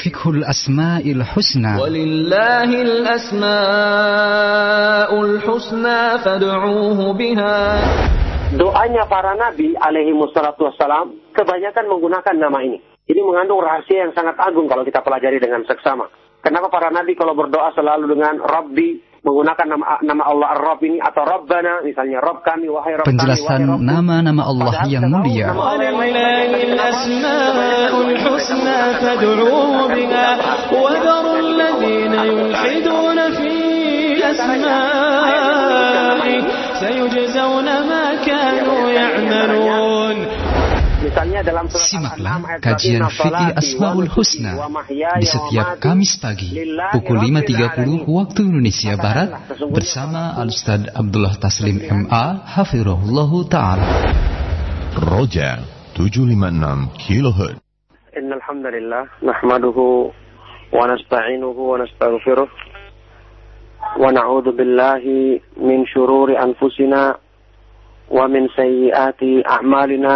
Fikhul Asma'il Husna. Walillahil Asma'ul Husna fad'uuhu biha. Doanya para nabi alaihi wassalatu wassalam kebanyakan menggunakan nama ini. Ini mengandung rahasia yang sangat agung kalau kita pelajari dengan seksama. Kenapa para nabi kalau berdoa selalu dengan Rabbi menggunakan nama nama Allah Ar-Rabb ini atau Rabbana misalnya Rabb kami wahai Rabb Penjelasan kami, wahai Rabbku. nama-nama Allah Padahal yang kita tahu mulia. nama Allah yang ولله الأسماء الحسنى فادعوه بها وذروا الذين يلحدون في أسمائه سيجزون ما كانوا يعملون Misalnya dalam surat Simaklah Al-An'am ayat kajian 1, fikih "Salati Asmaul wa Husna nusuki wa mahyaya di wa setiap mamati Kamis pagi lillahi pukul rabbil 5.30 alamin." waktu Indonesia Barat bersama Al-Ustaz Abdullah Taslim MA Hafirahullah Ta'ala. Roja 756 kHz. إن الحمد لله نحمده ونستعينه ونستغفره ونعوذ بالله من شرور أنفسنا ومن سيئات أعمالنا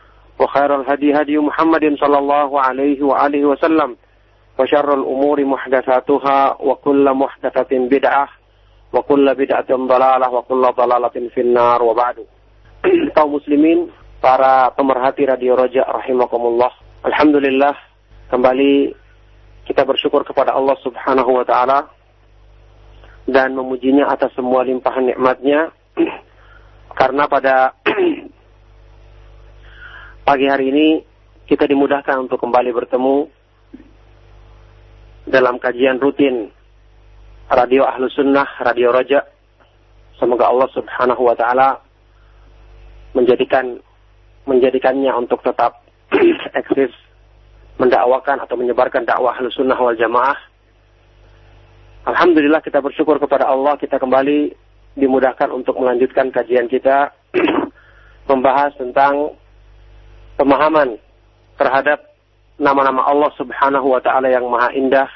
وخير الهدي هدي محمد صلى الله عليه وآله وسلم وشر الأمور محدثاتها وكل محدثة بدعة وكل بدعة ضلالة وكل ضلالة في النار وبعد kaum muslimin para pemerhati Radio Roja rahimakumullah Alhamdulillah kembali kita bersyukur kepada Allah Subhanahu wa taala dan memujinya atas semua limpahan nikmatnya karena pada pagi hari ini kita dimudahkan untuk kembali bertemu dalam kajian rutin Radio Ahlu Sunnah, Radio Roja. Semoga Allah Subhanahu wa taala menjadikan menjadikannya untuk tetap eksis mendakwakan atau menyebarkan dakwah Ahlu Sunnah wal Jamaah. Alhamdulillah kita bersyukur kepada Allah kita kembali dimudahkan untuk melanjutkan kajian kita membahas tentang pemahaman terhadap nama-nama Allah Subhanahu wa taala yang maha indah,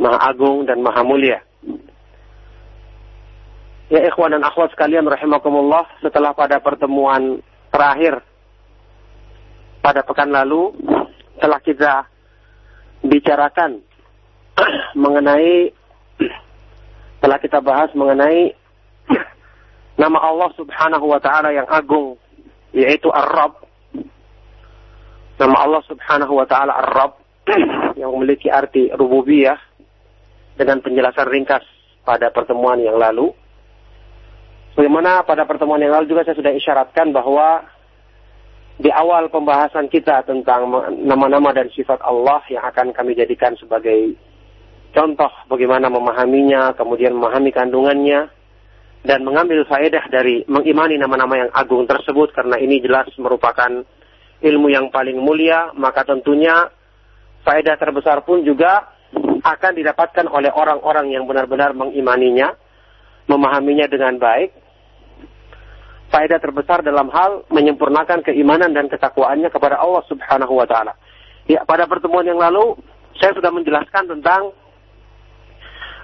maha agung dan maha mulia. Ya ikhwan dan akhwat sekalian rahimakumullah, setelah pada pertemuan terakhir pada pekan lalu telah kita bicarakan mengenai telah kita bahas mengenai nama Allah Subhanahu wa taala yang agung yaitu Ar-Rabb. Nama Allah Subhanahu wa taala Ar-Rabb yang memiliki arti rububiyah dengan penjelasan ringkas pada pertemuan yang lalu. Bagaimana pada pertemuan yang lalu juga saya sudah isyaratkan bahwa di awal pembahasan kita tentang nama-nama dan sifat Allah yang akan kami jadikan sebagai contoh bagaimana memahaminya, kemudian memahami kandungannya, dan mengambil faedah dari mengimani nama-nama yang agung tersebut karena ini jelas merupakan ilmu yang paling mulia, maka tentunya faedah terbesar pun juga akan didapatkan oleh orang-orang yang benar-benar mengimaninya, memahaminya dengan baik. Faedah terbesar dalam hal menyempurnakan keimanan dan ketakwaannya kepada Allah Subhanahu wa taala. Ya, pada pertemuan yang lalu saya sudah menjelaskan tentang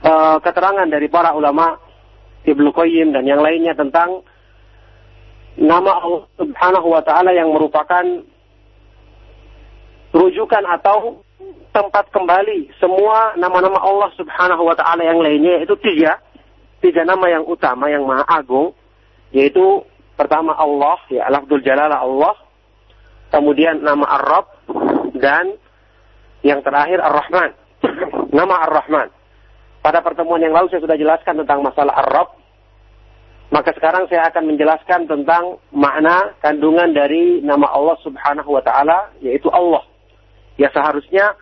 uh, keterangan dari para ulama Ibnu Qayyim dan yang lainnya tentang nama Allah Subhanahu wa taala yang merupakan rujukan atau tempat kembali semua nama-nama Allah Subhanahu wa taala yang lainnya itu tiga tiga nama yang utama yang maha agung yaitu pertama Allah ya lafzul jalalah Allah kemudian nama Ar-Rabb dan yang terakhir Ar-Rahman nama Ar-Rahman pada pertemuan yang lalu saya sudah jelaskan tentang masalah Arab. Maka sekarang saya akan menjelaskan tentang makna kandungan dari nama Allah Subhanahu wa taala yaitu Allah. Ya seharusnya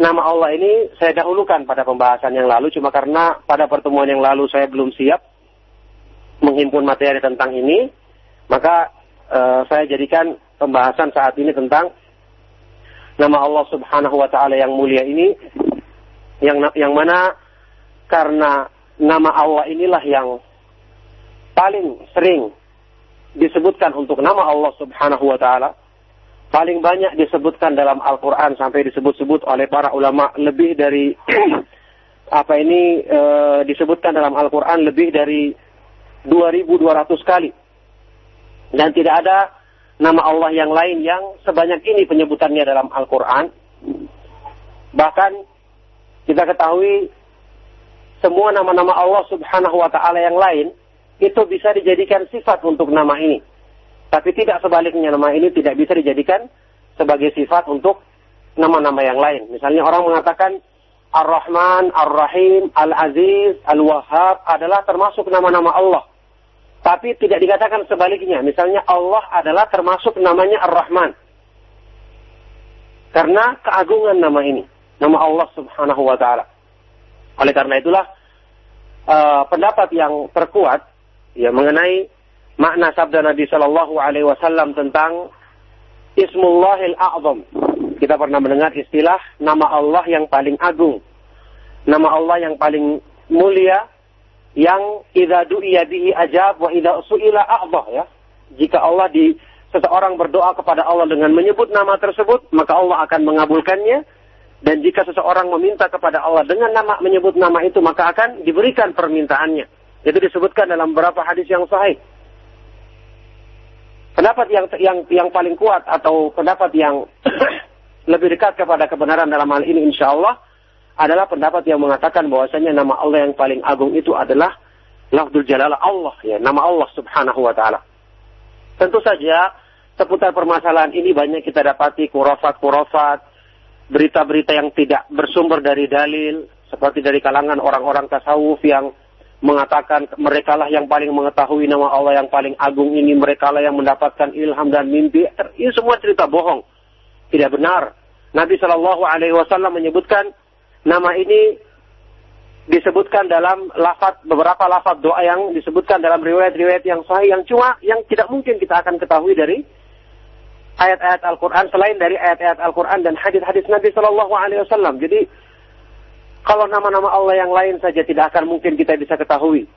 nama Allah ini saya dahulukan pada pembahasan yang lalu cuma karena pada pertemuan yang lalu saya belum siap menghimpun materi tentang ini, maka uh, saya jadikan pembahasan saat ini tentang nama Allah Subhanahu wa taala yang mulia ini yang yang mana karena nama Allah inilah yang paling sering disebutkan untuk nama Allah Subhanahu wa taala paling banyak disebutkan dalam Al-Qur'an sampai disebut-sebut oleh para ulama lebih dari apa ini e, disebutkan dalam Al-Qur'an lebih dari 2200 kali. Dan tidak ada nama Allah yang lain yang sebanyak ini penyebutannya dalam Al-Qur'an. Bahkan kita ketahui semua nama-nama Allah Subhanahu wa taala yang lain itu bisa dijadikan sifat untuk nama ini. Tapi tidak sebaliknya nama ini tidak bisa dijadikan sebagai sifat untuk nama-nama yang lain. Misalnya orang mengatakan Ar-Rahman, Ar-Rahim, Al-Aziz, Al-Wahhab adalah termasuk nama-nama Allah. Tapi tidak dikatakan sebaliknya. Misalnya Allah adalah termasuk namanya Ar-Rahman. Karena keagungan nama ini nama Allah Subhanahu wa taala. Oleh karena itulah uh, pendapat yang terkuat ya mengenai makna sabda Nabi Shallallahu alaihi wasallam tentang Ismullahil A'zam. Kita pernah mendengar istilah nama Allah yang paling agung. Nama Allah yang paling mulia yang idza du'iya bihi ajab wa idza su'ila a'dhah ya. Jika Allah di seseorang berdoa kepada Allah dengan menyebut nama tersebut, maka Allah akan mengabulkannya dan jika seseorang meminta kepada Allah dengan nama menyebut nama itu, maka akan diberikan permintaannya. Itu disebutkan dalam beberapa hadis yang sahih. Pendapat yang yang yang paling kuat atau pendapat yang lebih dekat kepada kebenaran dalam hal ini insya Allah adalah pendapat yang mengatakan bahwasanya nama Allah yang paling agung itu adalah Lafdul Jalalah Allah ya, nama Allah Subhanahu wa taala. Tentu saja seputar permasalahan ini banyak kita dapati kurafat-kurafat, berita-berita yang tidak bersumber dari dalil seperti dari kalangan orang-orang tasawuf yang mengatakan mereka lah yang paling mengetahui nama Allah yang paling agung ini mereka lah yang mendapatkan ilham dan mimpi. Ini semua cerita bohong. Tidak benar. Nabi Shallallahu Alaihi Wasallam menyebutkan nama ini disebutkan dalam lafaz beberapa lafaz doa yang disebutkan dalam riwayat-riwayat yang sahih yang cuma yang tidak mungkin kita akan ketahui dari ayat-ayat Al-Quran selain dari ayat-ayat Al-Quran dan hadis-hadis Nabi Shallallahu Alaihi Wasallam. Jadi kalau nama-nama Allah yang lain saja tidak akan mungkin kita bisa ketahui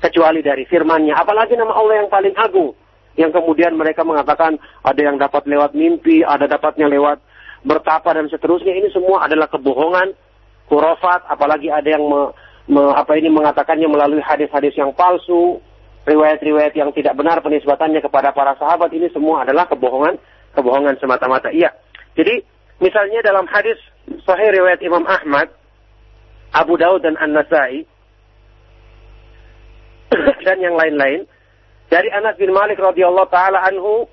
kecuali dari firman-Nya. Apalagi nama Allah yang paling agung yang kemudian mereka mengatakan ada yang dapat lewat mimpi, ada dapatnya lewat bertapa dan seterusnya. Ini semua adalah kebohongan, kurofat, apalagi ada yang me, me, apa ini mengatakannya melalui hadis-hadis yang palsu, riwayat-riwayat yang tidak benar penisbatannya kepada para sahabat ini semua adalah kebohongan, kebohongan semata-mata. Iya. Jadi misalnya dalam hadis sahih riwayat Imam Ahmad, Abu Daud dan An-Nasai dan yang lain-lain. Dari Anas bin Malik radhiyallahu taala anhu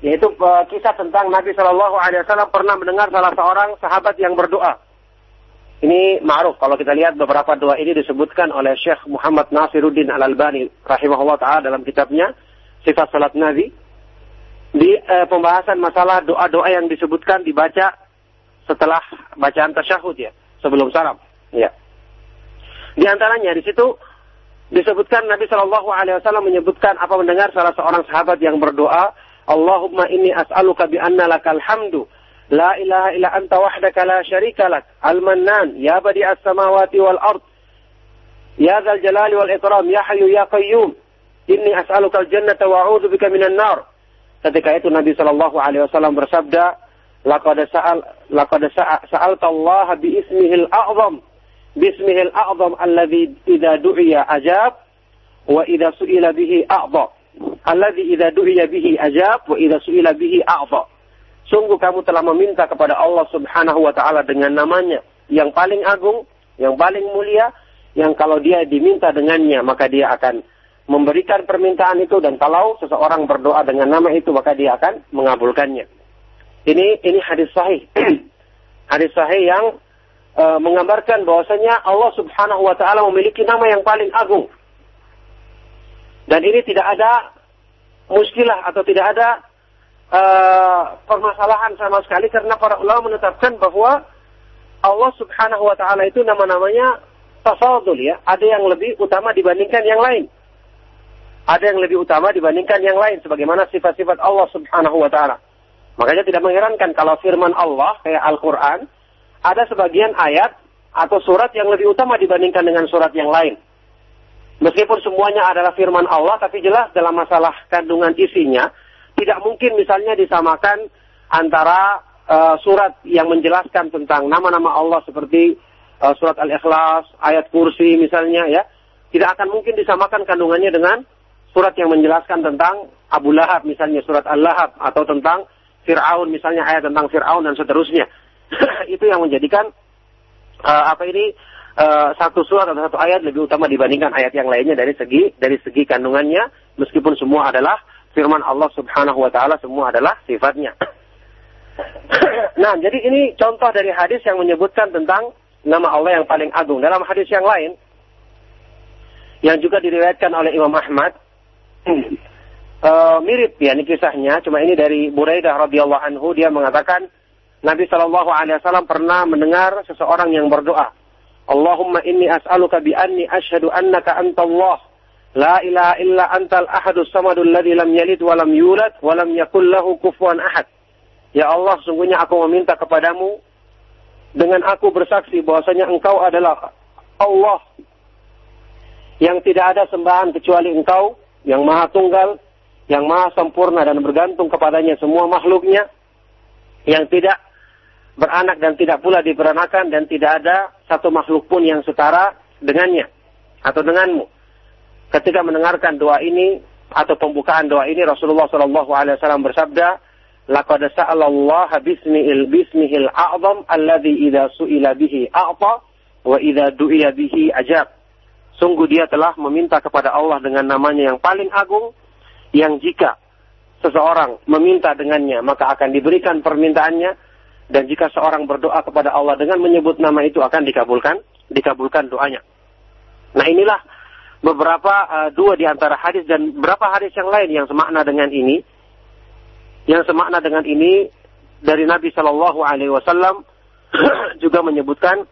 yaitu uh, kisah tentang Nabi Shallallahu alaihi wasallam pernah mendengar salah seorang sahabat yang berdoa. Ini ma'ruf kalau kita lihat beberapa doa ini disebutkan oleh Syekh Muhammad Nasiruddin Al-Albani rahimahullah taala dalam kitabnya Sifat Salat Nabi. Di eh, pembahasan masalah doa-doa yang disebutkan dibaca setelah bacaan tasyahud ya, sebelum salam. Ya. Di antaranya di situ disebutkan Nabi Shallallahu Alaihi Wasallam menyebutkan apa mendengar salah seorang sahabat yang berdoa, Allahumma ini as'aluka bi anna lakal hamdu La ilaha illa anta wahdaka la syarika lak. Al-Mannan, ya badi as-samawati wal ard. Ya dzal jalali wal ikram, ya hayyu ya qayyum. ini as'aluka al-jannata wa bika minan nar. Ketika itu Nabi sallallahu alaihi wasallam bersabda, laqad sa'al laqad sa'alta Allah bi ismihil a'zam bismihil a'zam alladhi idza du'iya ajab wa idza su'ila bihi a'dha. Alladhi idza du'iya bihi ajab wa idza su'ila bihi a'dha. Sungguh kamu telah meminta kepada Allah subhanahu wa ta'ala dengan namanya yang paling agung, yang paling mulia, yang kalau dia diminta dengannya maka dia akan memberikan permintaan itu. Dan kalau seseorang berdoa dengan nama itu maka dia akan mengabulkannya. Ini ini hadis sahih. hadis sahih yang e, menggambarkan bahwasanya Allah Subhanahu wa taala memiliki nama yang paling agung. Dan ini tidak ada muskilah atau tidak ada uh, permasalahan sama sekali karena para ulama menetapkan bahwa Allah Subhanahu wa taala itu nama-namanya tafadhul ya, ada yang lebih utama dibandingkan yang lain. Ada yang lebih utama dibandingkan yang lain sebagaimana sifat-sifat Allah Subhanahu wa taala. Makanya tidak mengherankan kalau firman Allah kayak Al-Qur'an ada sebagian ayat atau surat yang lebih utama dibandingkan dengan surat yang lain. Meskipun semuanya adalah firman Allah, tapi jelas dalam masalah kandungan isinya, tidak mungkin misalnya disamakan antara uh, surat yang menjelaskan tentang nama-nama Allah seperti uh, surat Al-Ikhlas, ayat kursi misalnya ya. Tidak akan mungkin disamakan kandungannya dengan surat yang menjelaskan tentang Abu Lahab misalnya surat Al-Lahab atau tentang Fir'aun misalnya ayat tentang Fir'aun dan seterusnya. Itu yang menjadikan uh, apa ini uh, satu surat atau satu ayat lebih utama dibandingkan ayat yang lainnya dari segi dari segi kandungannya meskipun semua adalah firman Allah Subhanahu wa taala semua adalah sifatnya. nah, jadi ini contoh dari hadis yang menyebutkan tentang nama Allah yang paling agung. Dalam hadis yang lain yang juga diriwayatkan oleh Imam Ahmad uh, mirip ya ini kisahnya, cuma ini dari Buraidah radhiyallahu anhu dia mengatakan Nabi Shallallahu alaihi wasallam pernah mendengar seseorang yang berdoa, Allahumma inni as'aluka bi anni ashhadu annaka antallah la ilaha illa antal ahadus samadul ladzi lam yalid wa lam yulad wa lam yakul lahu kufuwan ahad. Ya Allah, sungguhnya aku meminta kepadamu dengan aku bersaksi bahwasanya engkau adalah Allah yang tidak ada sembahan kecuali engkau yang maha tunggal, yang maha sempurna dan bergantung kepadanya semua makhluknya, yang tidak beranak dan tidak pula diperanakan dan tidak ada satu makhluk pun yang setara dengannya atau denganmu. Ketika mendengarkan doa ini atau pembukaan doa ini Rasulullah Shallallahu Alaihi Wasallam bersabda, "Laqad sa'alallah bismihil bismihil a'zam alladhi idza su'ila bihi a'ta wa idza du'iya bihi ajab." Sungguh dia telah meminta kepada Allah dengan namanya yang paling agung yang jika seseorang meminta dengannya maka akan diberikan permintaannya. Dan jika seorang berdoa kepada Allah dengan menyebut nama itu akan dikabulkan, dikabulkan doanya. Nah inilah beberapa uh, dua di antara hadis dan beberapa hadis yang lain yang semakna dengan ini, yang semakna dengan ini dari Nabi Shallallahu Alaihi Wasallam juga menyebutkan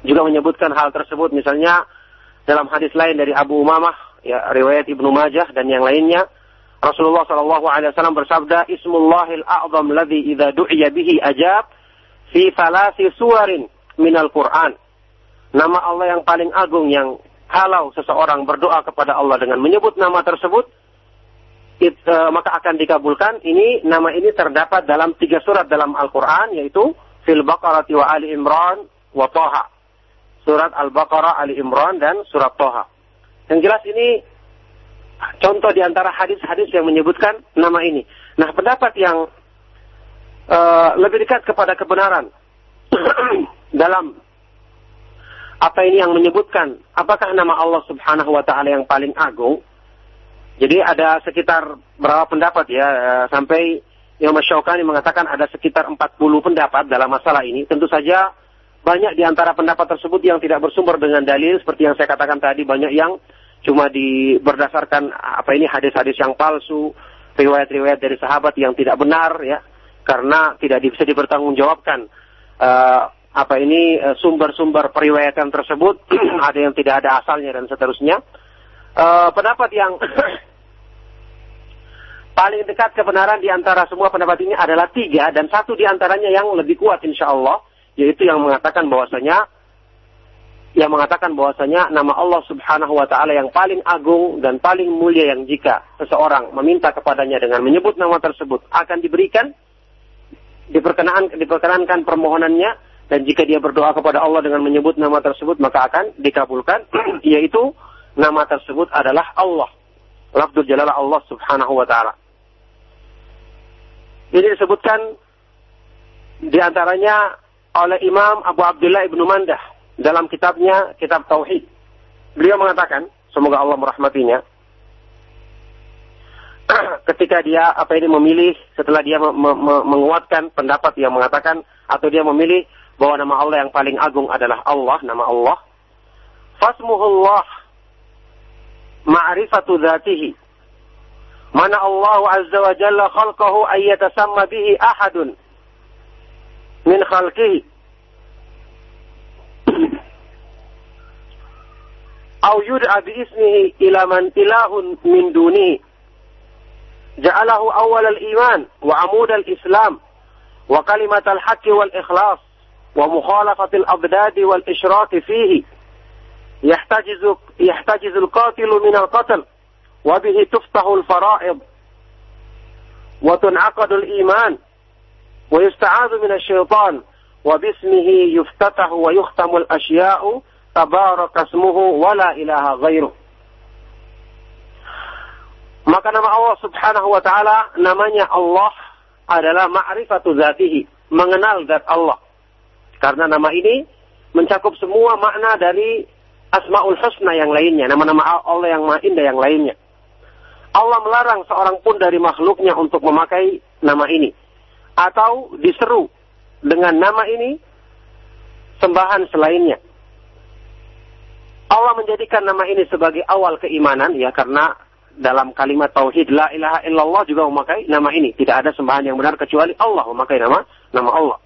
juga menyebutkan hal tersebut. Misalnya dalam hadis lain dari Abu Umamah ya riwayat Ibnu Majah dan yang lainnya Rasulullah Shallallahu Alaihi Wasallam bersabda, Ismullahil a'zam ladhi idha du'iya bihi ajab fi falasi suwarin minal Quran. Nama Allah yang paling agung yang kalau seseorang berdoa kepada Allah dengan menyebut nama tersebut, it, uh, maka akan dikabulkan. Ini nama ini terdapat dalam tiga surat dalam Al-Quran, yaitu Fil Baqarah wa Ali Imran wa Toha. Surat Al-Baqarah, Ali Imran, dan surat Toha. Yang jelas ini contoh di antara hadis-hadis yang menyebutkan nama ini. Nah, pendapat yang uh, lebih dekat kepada kebenaran dalam apa ini yang menyebutkan apakah nama Allah Subhanahu wa taala yang paling agung. Jadi ada sekitar berapa pendapat ya uh, sampai Imam Syaukani mengatakan ada sekitar 40 pendapat dalam masalah ini. Tentu saja banyak di antara pendapat tersebut yang tidak bersumber dengan dalil seperti yang saya katakan tadi banyak yang cuma di berdasarkan apa ini hadis-hadis yang palsu, riwayat-riwayat dari sahabat yang tidak benar ya, karena tidak bisa dipertanggungjawabkan uh, apa ini eh, sumber-sumber uh, periwayatan tersebut ada yang tidak ada asalnya dan seterusnya. Uh, pendapat yang paling dekat kebenaran di antara semua pendapat ini adalah tiga dan satu di antaranya yang lebih kuat insya Allah yaitu yang mengatakan bahwasanya yang mengatakan bahwasanya nama Allah Subhanahu wa taala yang paling agung dan paling mulia yang jika seseorang meminta kepadanya dengan menyebut nama tersebut akan diberikan diperkenankan diperkenankan permohonannya dan jika dia berdoa kepada Allah dengan menyebut nama tersebut maka akan dikabulkan yaitu nama tersebut adalah Allah lafzul jalalah Allah Subhanahu wa taala. Ini disebutkan di antaranya oleh Imam Abu Abdullah Ibnu Mandah dalam kitabnya kitab tauhid. Beliau mengatakan, semoga Allah merahmatinya, ketika dia apa ini memilih setelah dia me me menguatkan pendapat yang mengatakan atau dia memilih bahwa nama Allah yang paling agung adalah Allah, nama Allah. Fasmuhullah ma'rifatu dzatihi. Mana Allah azza wa jalla khalqahu ayyatasamma bihi ahadun min khalqihi. أو يدعى باسمه إلى من إله من دونه. جعله أول الإيمان وعمود الإسلام وكلمة الحق والإخلاص ومخالفة الأبداد والإشراك فيه. يحتجز, يحتجز القاتل من القتل وبه تفتح الفرائض. وتنعقد الإيمان ويستعاذ من الشيطان وباسمه يفتتح ويختم الأشياء tabarakasmuhu wa la ilaha ghairuh. Maka nama Allah subhanahu wa ta'ala, namanya Allah adalah ma'rifatu zatihi, mengenal zat Allah. Karena nama ini mencakup semua makna dari asma'ul husna yang lainnya, nama-nama Allah yang maha indah yang lainnya. Allah melarang seorang pun dari makhluknya untuk memakai nama ini. Atau diseru dengan nama ini sembahan selainnya. Allah menjadikan nama ini sebagai awal keimanan ya karena dalam kalimat tauhid la ilaha illallah juga memakai nama ini. Tidak ada sembahan yang benar kecuali Allah memakai nama nama Allah.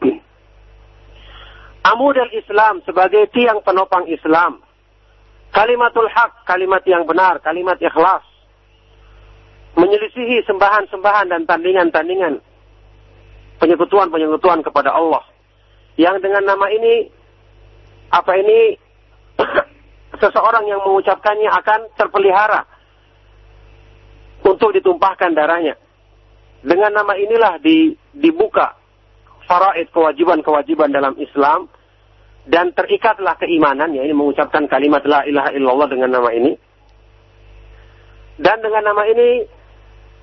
Amudal Islam sebagai tiang penopang Islam. Kalimatul haq, kalimat yang benar, kalimat ikhlas. Menyelisihi sembahan-sembahan dan tandingan-tandingan. Penyekutuan-penyekutuan kepada Allah. Yang dengan nama ini, apa ini, seseorang yang mengucapkannya akan terpelihara untuk ditumpahkan darahnya. Dengan nama inilah di, dibuka faraid kewajiban-kewajiban dalam Islam dan terikatlah keimanan ya ini mengucapkan kalimat la ilaha illallah dengan nama ini. Dan dengan nama ini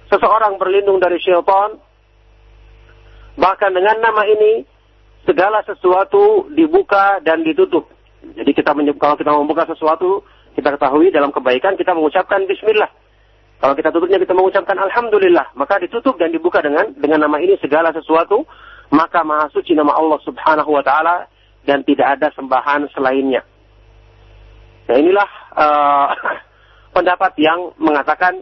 seseorang berlindung dari syaitan. Bahkan dengan nama ini segala sesuatu dibuka dan ditutup. Jadi kita kalau kita membuka sesuatu, kita ketahui dalam kebaikan kita mengucapkan bismillah. Kalau kita tutupnya kita mengucapkan alhamdulillah, maka ditutup dan dibuka dengan dengan nama ini segala sesuatu, maka maha suci nama Allah Subhanahu wa taala dan tidak ada sembahan selainnya. Nah, inilah uh, pendapat yang mengatakan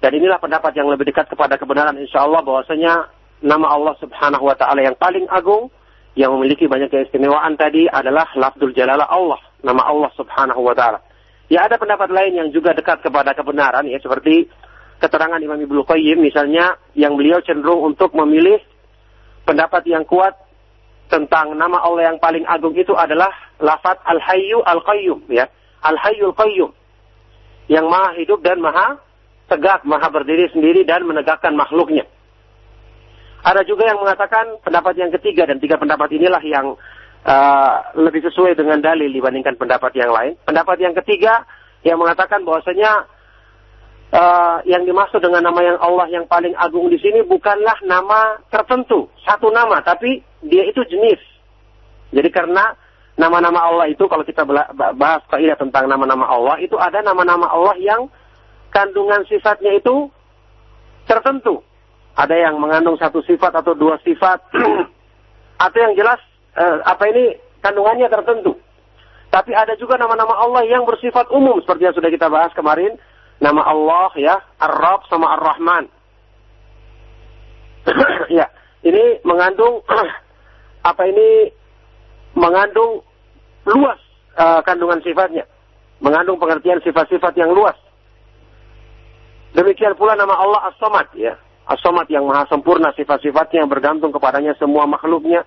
dan inilah pendapat yang lebih dekat kepada kebenaran insya Allah bahwasanya nama Allah Subhanahu wa taala yang paling agung yang memiliki banyak keistimewaan tadi adalah lafzul jalalah Allah, nama Allah Subhanahu wa taala. Ya ada pendapat lain yang juga dekat kepada kebenaran ya seperti keterangan Imam Ibnu Qayyim misalnya yang beliau cenderung untuk memilih pendapat yang kuat tentang nama Allah yang paling agung itu adalah lafaz Al-Hayyu Al-Qayyum ya. Al-Hayyul Qayyum. Yang maha hidup dan maha tegak, maha berdiri sendiri dan menegakkan makhluknya. Ada juga yang mengatakan pendapat yang ketiga dan tiga pendapat inilah yang uh, lebih sesuai dengan dalil dibandingkan pendapat yang lain. Pendapat yang ketiga yang mengatakan bahwasanya uh, yang dimaksud dengan nama yang Allah yang paling agung di sini bukanlah nama tertentu, satu nama, tapi dia itu jenis. Jadi karena nama-nama Allah itu kalau kita bahas kaidah tentang nama-nama Allah itu ada nama-nama Allah yang kandungan sifatnya itu tertentu. Ada yang mengandung satu sifat atau dua sifat atau yang jelas eh, apa ini kandungannya tertentu. Tapi ada juga nama-nama Allah yang bersifat umum seperti yang sudah kita bahas kemarin. Nama Allah ya, Ar-Rab sama Ar-Rahman. ya, ini mengandung apa ini mengandung luas uh, kandungan sifatnya. Mengandung pengertian sifat-sifat yang luas. Demikian pula nama Allah As-Samad ya. As-Samad yang maha sempurna sifat-sifatnya yang bergantung kepadanya semua makhluknya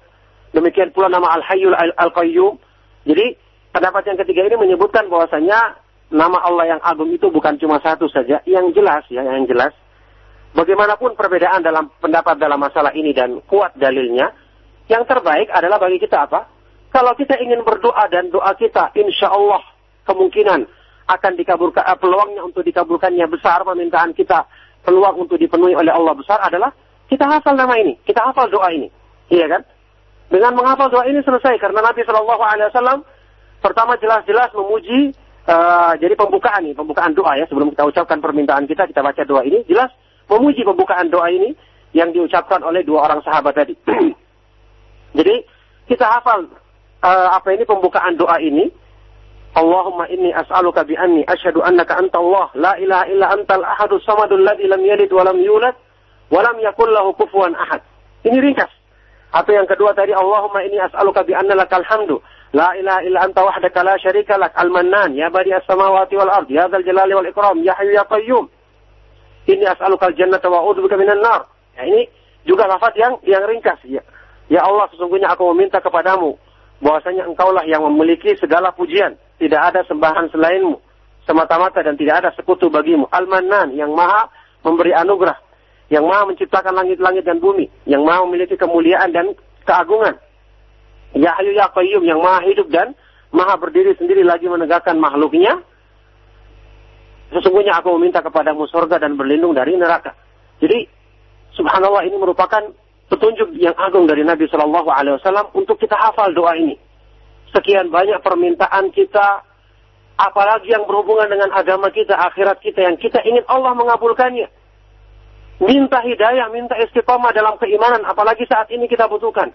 Demikian pula nama Al-Hayyul Al-Qayyum. Jadi pendapat yang ketiga ini menyebutkan bahwasanya nama Allah yang agung itu bukan cuma satu saja. Yang jelas ya, yang jelas. Bagaimanapun perbedaan dalam pendapat dalam masalah ini dan kuat dalilnya, yang terbaik adalah bagi kita apa? Kalau kita ingin berdoa dan doa kita, insya Allah kemungkinan akan dikabulkan, eh, peluangnya untuk dikabulkannya besar, permintaan kita peluang untuk dipenuhi oleh Allah besar adalah kita hafal nama ini, kita hafal doa ini. Iya kan? Dengan menghafal doa ini selesai karena Nabi Shallallahu Alaihi Wasallam pertama jelas-jelas memuji uh, jadi pembukaan ini pembukaan doa ya sebelum kita ucapkan permintaan kita kita baca doa ini jelas memuji pembukaan doa ini yang diucapkan oleh dua orang sahabat tadi. jadi kita hafal uh, apa ini pembukaan doa ini Allahumma inni as'aluka bi anni asyhadu annaka anta Allah la ilaha illa antal ahadus samadul ladzi lam yalid wa lam yulad wa lam yakul lahu kufuwan ahad. Ini ringkas. Atau yang kedua tadi Allahumma inni as'aluka bi anna lakal hamdu la ilaha illa anta wahdaka la syarika lak al-mannan ya badi as-samawati wal ard ya dzal jalali wal ikram ya hayyu ya qayyum. Inni as'aluka al-jannata wa a'udzubika minan nar. Ya, ini juga lafaz yang yang ringkas ya. Ya Allah sesungguhnya aku meminta kepadamu bahwasanya engkaulah yang memiliki segala pujian tidak ada sembahan selainmu semata-mata dan tidak ada sekutu bagimu. Al-Mannan yang maha memberi anugerah, yang maha menciptakan langit-langit dan bumi, yang maha memiliki kemuliaan dan keagungan. Ya Hayu Ya Qayyum yang maha hidup dan maha berdiri sendiri lagi menegakkan makhluknya. Sesungguhnya aku meminta kepadamu surga dan berlindung dari neraka. Jadi, subhanallah ini merupakan petunjuk yang agung dari Nabi Shallallahu Alaihi Wasallam untuk kita hafal doa ini sekian banyak permintaan kita, apalagi yang berhubungan dengan agama kita, akhirat kita, yang kita ingin Allah mengabulkannya. Minta hidayah, minta istiqomah dalam keimanan, apalagi saat ini kita butuhkan.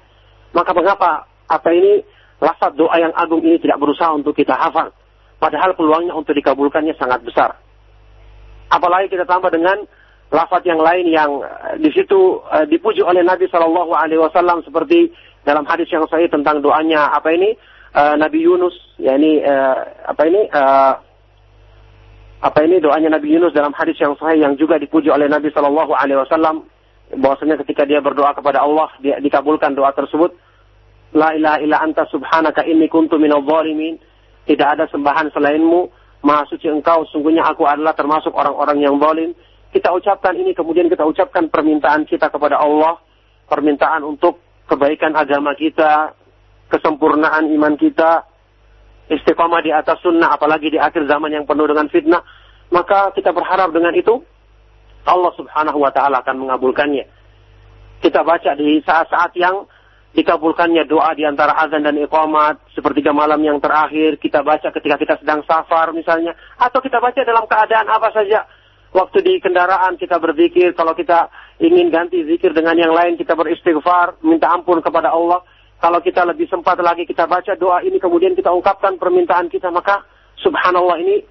Maka mengapa apa ini lafaz doa yang agung ini tidak berusaha untuk kita hafal? Padahal peluangnya untuk dikabulkannya sangat besar. Apalagi kita tambah dengan lafaz yang lain yang eh, di situ uh, dipuji oleh Nabi Shallallahu Alaihi Wasallam seperti dalam hadis yang sahih tentang doanya apa ini? Uh, Nabi Yunus, yakni uh, apa ini? Uh, apa ini doanya Nabi Yunus dalam hadis yang sahih yang juga dipuji oleh Nabi Shallallahu Alaihi Wasallam bahwasanya ketika dia berdoa kepada Allah dia dikabulkan doa tersebut. La ilaha illa anta subhanaka inni kuntu zalimin tidak ada sembahan selainmu. Maha suci engkau sungguhnya aku adalah termasuk orang-orang yang zalim kita ucapkan ini kemudian kita ucapkan permintaan kita kepada Allah permintaan untuk kebaikan agama kita kesempurnaan iman kita, istiqomah di atas sunnah, apalagi di akhir zaman yang penuh dengan fitnah, maka kita berharap dengan itu Allah Subhanahu wa taala akan mengabulkannya. Kita baca di saat-saat yang dikabulkannya doa di antara azan dan iqamat, sepertiga malam yang terakhir, kita baca ketika kita sedang safar misalnya, atau kita baca dalam keadaan apa saja. Waktu di kendaraan kita berzikir, kalau kita ingin ganti zikir dengan yang lain, kita beristighfar, minta ampun kepada Allah kalau kita lebih sempat lagi kita baca doa ini kemudian kita ungkapkan permintaan kita maka subhanallah ini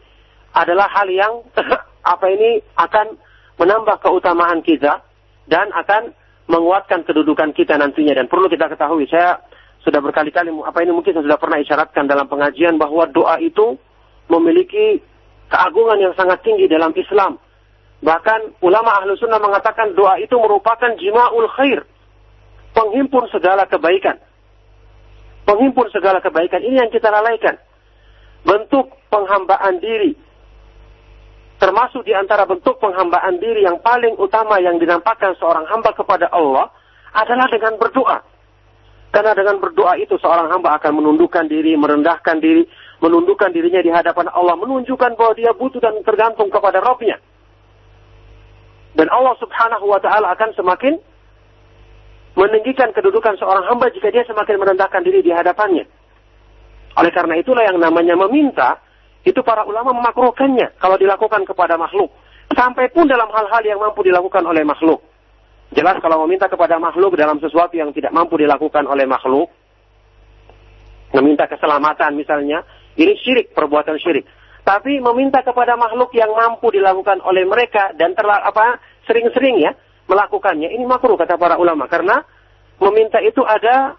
adalah hal yang apa ini akan menambah keutamaan kita dan akan menguatkan kedudukan kita nantinya dan perlu kita ketahui saya sudah berkali-kali apa ini mungkin saya sudah pernah isyaratkan dalam pengajian bahwa doa itu memiliki keagungan yang sangat tinggi dalam Islam. Bahkan ulama ahlu sunnah mengatakan doa itu merupakan jima'ul khair. Penghimpun segala kebaikan penghimpun segala kebaikan ini yang kita lalaikan. Bentuk penghambaan diri. Termasuk di antara bentuk penghambaan diri yang paling utama yang dinampakkan seorang hamba kepada Allah adalah dengan berdoa. Karena dengan berdoa itu seorang hamba akan menundukkan diri, merendahkan diri, menundukkan dirinya di hadapan Allah, menunjukkan bahwa dia butuh dan tergantung kepada Rabbnya. Dan Allah subhanahu wa ta'ala akan semakin meninggikan kedudukan seorang hamba jika dia semakin merendahkan diri di hadapannya. Oleh karena itulah yang namanya meminta, itu para ulama memakruhkannya kalau dilakukan kepada makhluk. Sampai pun dalam hal-hal yang mampu dilakukan oleh makhluk. Jelas kalau meminta kepada makhluk dalam sesuatu yang tidak mampu dilakukan oleh makhluk, meminta keselamatan misalnya, ini syirik, perbuatan syirik. Tapi meminta kepada makhluk yang mampu dilakukan oleh mereka dan terlalu apa sering-sering ya, melakukannya. Ini makruh kata para ulama karena meminta itu ada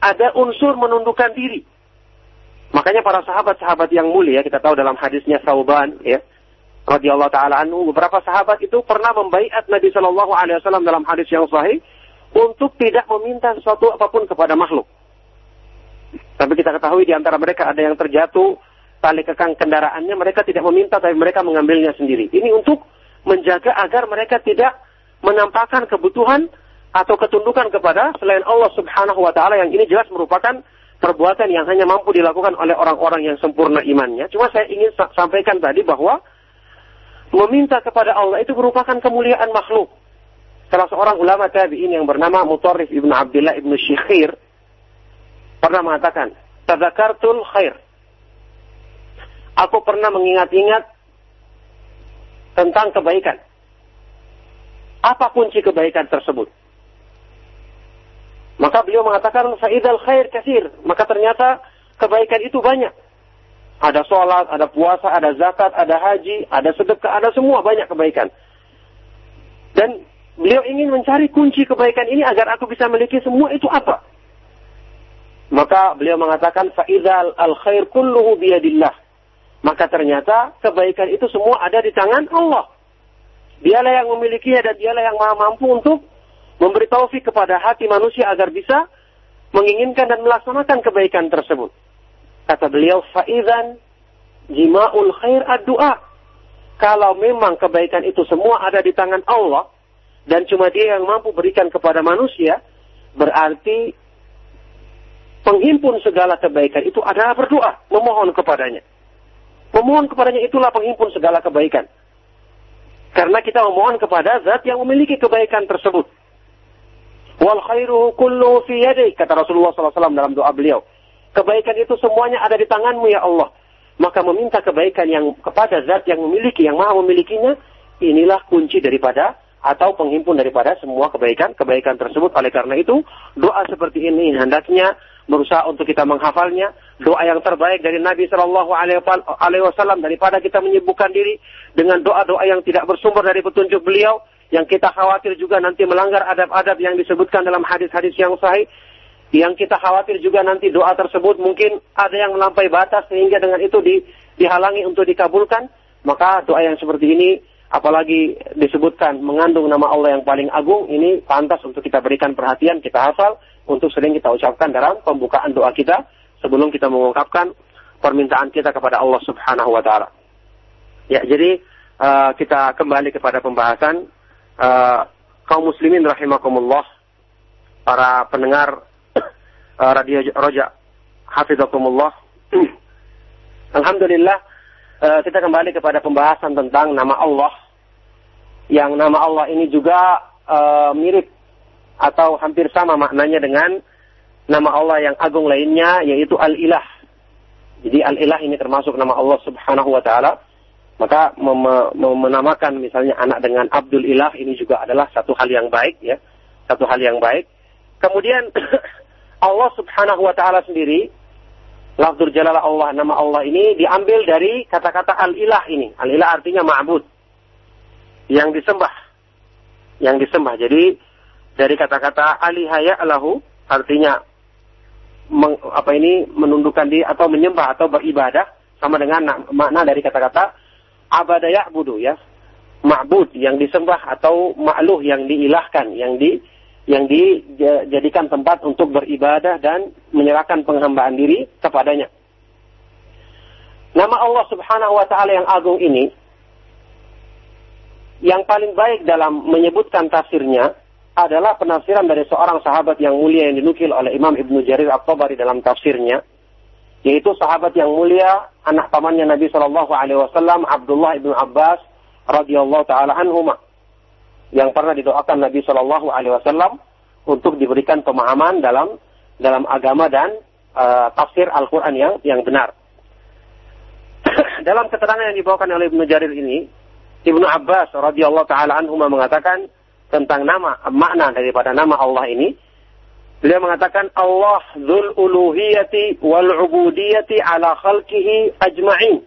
ada unsur menundukkan diri. Makanya para sahabat-sahabat yang mulia kita tahu dalam hadisnya Sauban ya radhiyallahu taala anhu beberapa sahabat itu pernah membaiat Nabi Shallallahu alaihi wasallam dalam hadis yang sahih untuk tidak meminta sesuatu apa pun kepada makhluk. Tapi kita ketahui di antara mereka ada yang terjatuh tali kekang kendaraannya mereka tidak meminta tapi mereka mengambilnya sendiri. Ini untuk menjaga agar mereka tidak menampakkan kebutuhan atau ketundukan kepada selain Allah Subhanahu wa taala yang ini jelas merupakan perbuatan yang hanya mampu dilakukan oleh orang-orang yang sempurna imannya. Cuma saya ingin sampaikan tadi bahwa meminta kepada Allah itu merupakan kemuliaan makhluk. Salah seorang ulama tabi'in yang bernama Mutarrif Ibnu Abdullah Ibnu Syikhir pernah mengatakan, "Tadzakartul khair." Aku pernah mengingat-ingat tentang kebaikan. Apa kunci kebaikan tersebut? Maka beliau mengatakan faidal khair kasir. Maka ternyata kebaikan itu banyak. Ada sholat, ada puasa, ada zakat, ada haji, ada sedekah, ada semua banyak kebaikan. Dan beliau ingin mencari kunci kebaikan ini agar aku bisa memiliki semua itu apa? Maka beliau mengatakan faidal al khair kulluhu biyadillah. Maka ternyata kebaikan itu semua ada di tangan Allah. Dialah yang memilikinya dan dialah yang maha mampu untuk memberi taufik kepada hati manusia agar bisa menginginkan dan melaksanakan kebaikan tersebut. Kata beliau, faizan jima'ul khair ad-du'a. Kalau memang kebaikan itu semua ada di tangan Allah dan cuma dia yang mampu berikan kepada manusia, berarti penghimpun segala kebaikan itu adalah berdoa, memohon kepadanya. Memohon kepadanya itulah penghimpun segala kebaikan. Karena kita memohon kepada zat yang memiliki kebaikan tersebut. Wal khairu kullu fi yadik, kata Rasulullah SAW dalam doa beliau. Kebaikan itu semuanya ada di tanganmu ya Allah. Maka meminta kebaikan yang kepada zat yang memiliki, yang maha memilikinya, inilah kunci daripada atau penghimpun daripada semua kebaikan-kebaikan tersebut. Oleh karena itu, doa seperti ini hendaknya berusaha untuk kita menghafalnya. Doa yang terbaik dari Nabi Shallallahu Alaihi Wasallam daripada kita menyibukkan diri dengan doa-doa yang tidak bersumber dari petunjuk beliau yang kita khawatir juga nanti melanggar adab-adab yang disebutkan dalam hadis-hadis yang sahih, yang kita khawatir juga nanti doa tersebut mungkin ada yang melampaui batas sehingga dengan itu di, dihalangi untuk dikabulkan, maka doa yang seperti ini apalagi disebutkan mengandung nama Allah yang paling agung, ini pantas untuk kita berikan perhatian, kita hafal, untuk sering kita ucapkan dalam pembukaan doa kita sebelum kita mengungkapkan permintaan kita kepada Allah Subhanahu wa taala. Ya, jadi uh, kita kembali kepada pembahasan uh, kaum muslimin rahimakumullah, para pendengar uh, radio Roja hafizakumullah. Alhamdulillah kita kembali kepada pembahasan tentang nama Allah yang nama Allah ini juga uh, mirip atau hampir sama maknanya dengan nama Allah yang agung lainnya yaitu Al-Ilah. Jadi Al-Ilah ini termasuk nama Allah Subhanahu wa taala maka menamakan misalnya anak dengan Abdul Ilah ini juga adalah satu hal yang baik ya, satu hal yang baik. Kemudian Allah Subhanahu wa taala sendiri lafzul jalalah Allah nama Allah ini diambil dari kata-kata al-ilah ini. Al-ilah artinya ma'bud. Yang disembah. Yang disembah. Jadi dari kata-kata alihaya lahu artinya meng, apa ini menundukkan diri atau menyembah atau beribadah sama dengan makna dari kata-kata abada budu ya. Ma'bud yang disembah atau makhluk yang diilahkan, yang di yang dijadikan tempat untuk beribadah dan menyerahkan penghambaan diri kepadanya. Nama Allah Subhanahu wa taala yang agung ini yang paling baik dalam menyebutkan tafsirnya adalah penafsiran dari seorang sahabat yang mulia yang dinukil oleh Imam Ibnu Jarir At-Tabari dalam tafsirnya yaitu sahabat yang mulia anak pamannya Nabi Shallallahu Alaihi Wasallam Abdullah ibnu Abbas radhiyallahu taala anhuma yang pernah didoakan Nabi Shallallahu Alaihi Wasallam untuk diberikan pemahaman dalam dalam agama dan uh, tafsir Al-Quran yang yang benar. dalam keterangan yang dibawakan oleh Ibnu Jarir ini, Ibnu Abbas radhiyallahu taala anhuma mengatakan tentang nama makna daripada nama Allah ini Beliau mengatakan Allah dzul uluhiyati wal ubudiyati ala khalqihi ajma'in.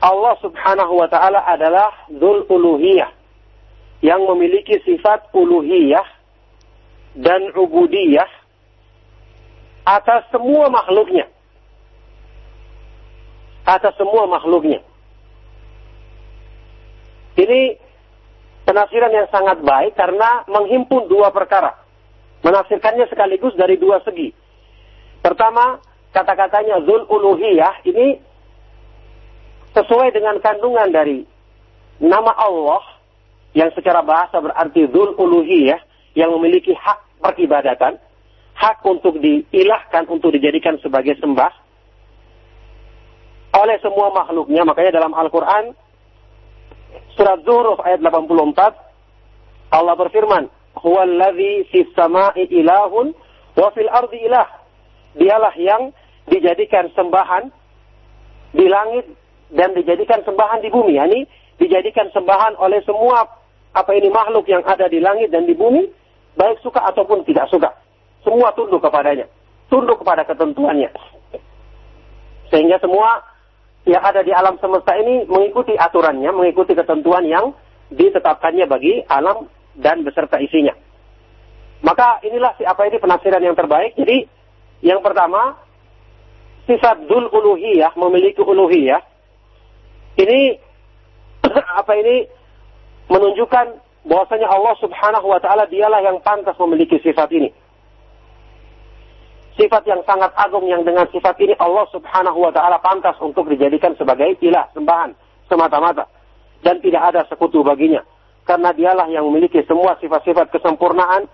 Allah Subhanahu wa taala adalah dzul uluhiyah yang memiliki sifat uluhiyah dan ubudiyah atas semua makhluknya. Atas semua makhluknya. Ini penafsiran yang sangat baik karena menghimpun dua perkara menafsirkannya sekaligus dari dua segi. Pertama, kata-katanya zul uluhiyah ini sesuai dengan kandungan dari nama Allah yang secara bahasa berarti zul uluhiyah yang memiliki hak peribadatan, hak untuk diilahkan, untuk dijadikan sebagai sembah oleh semua makhluknya. Makanya dalam Al-Quran, surat Zuhruf ayat 84, Allah berfirman, huwallazi fis sama'i ilahun wa fil ardi ilah. Dialah yang dijadikan sembahan di langit dan dijadikan sembahan di bumi. Yani dijadikan sembahan oleh semua apa ini makhluk yang ada di langit dan di bumi baik suka ataupun tidak suka. Semua tunduk kepadanya, tunduk kepada ketentuannya. Sehingga semua yang ada di alam semesta ini mengikuti aturannya, mengikuti ketentuan yang ditetapkannya bagi alam dan beserta isinya. Maka inilah si apa ini penafsiran yang terbaik. Jadi yang pertama sifat dul uluhiyah memiliki uluhiyah ini apa ini menunjukkan bahwasanya Allah Subhanahu wa taala dialah yang pantas memiliki sifat ini. Sifat yang sangat agung yang dengan sifat ini Allah Subhanahu wa taala pantas untuk dijadikan sebagai ilah sembahan semata-mata. Dan tidak ada sekutu baginya. Karena dialah yang memiliki semua sifat-sifat kesempurnaan,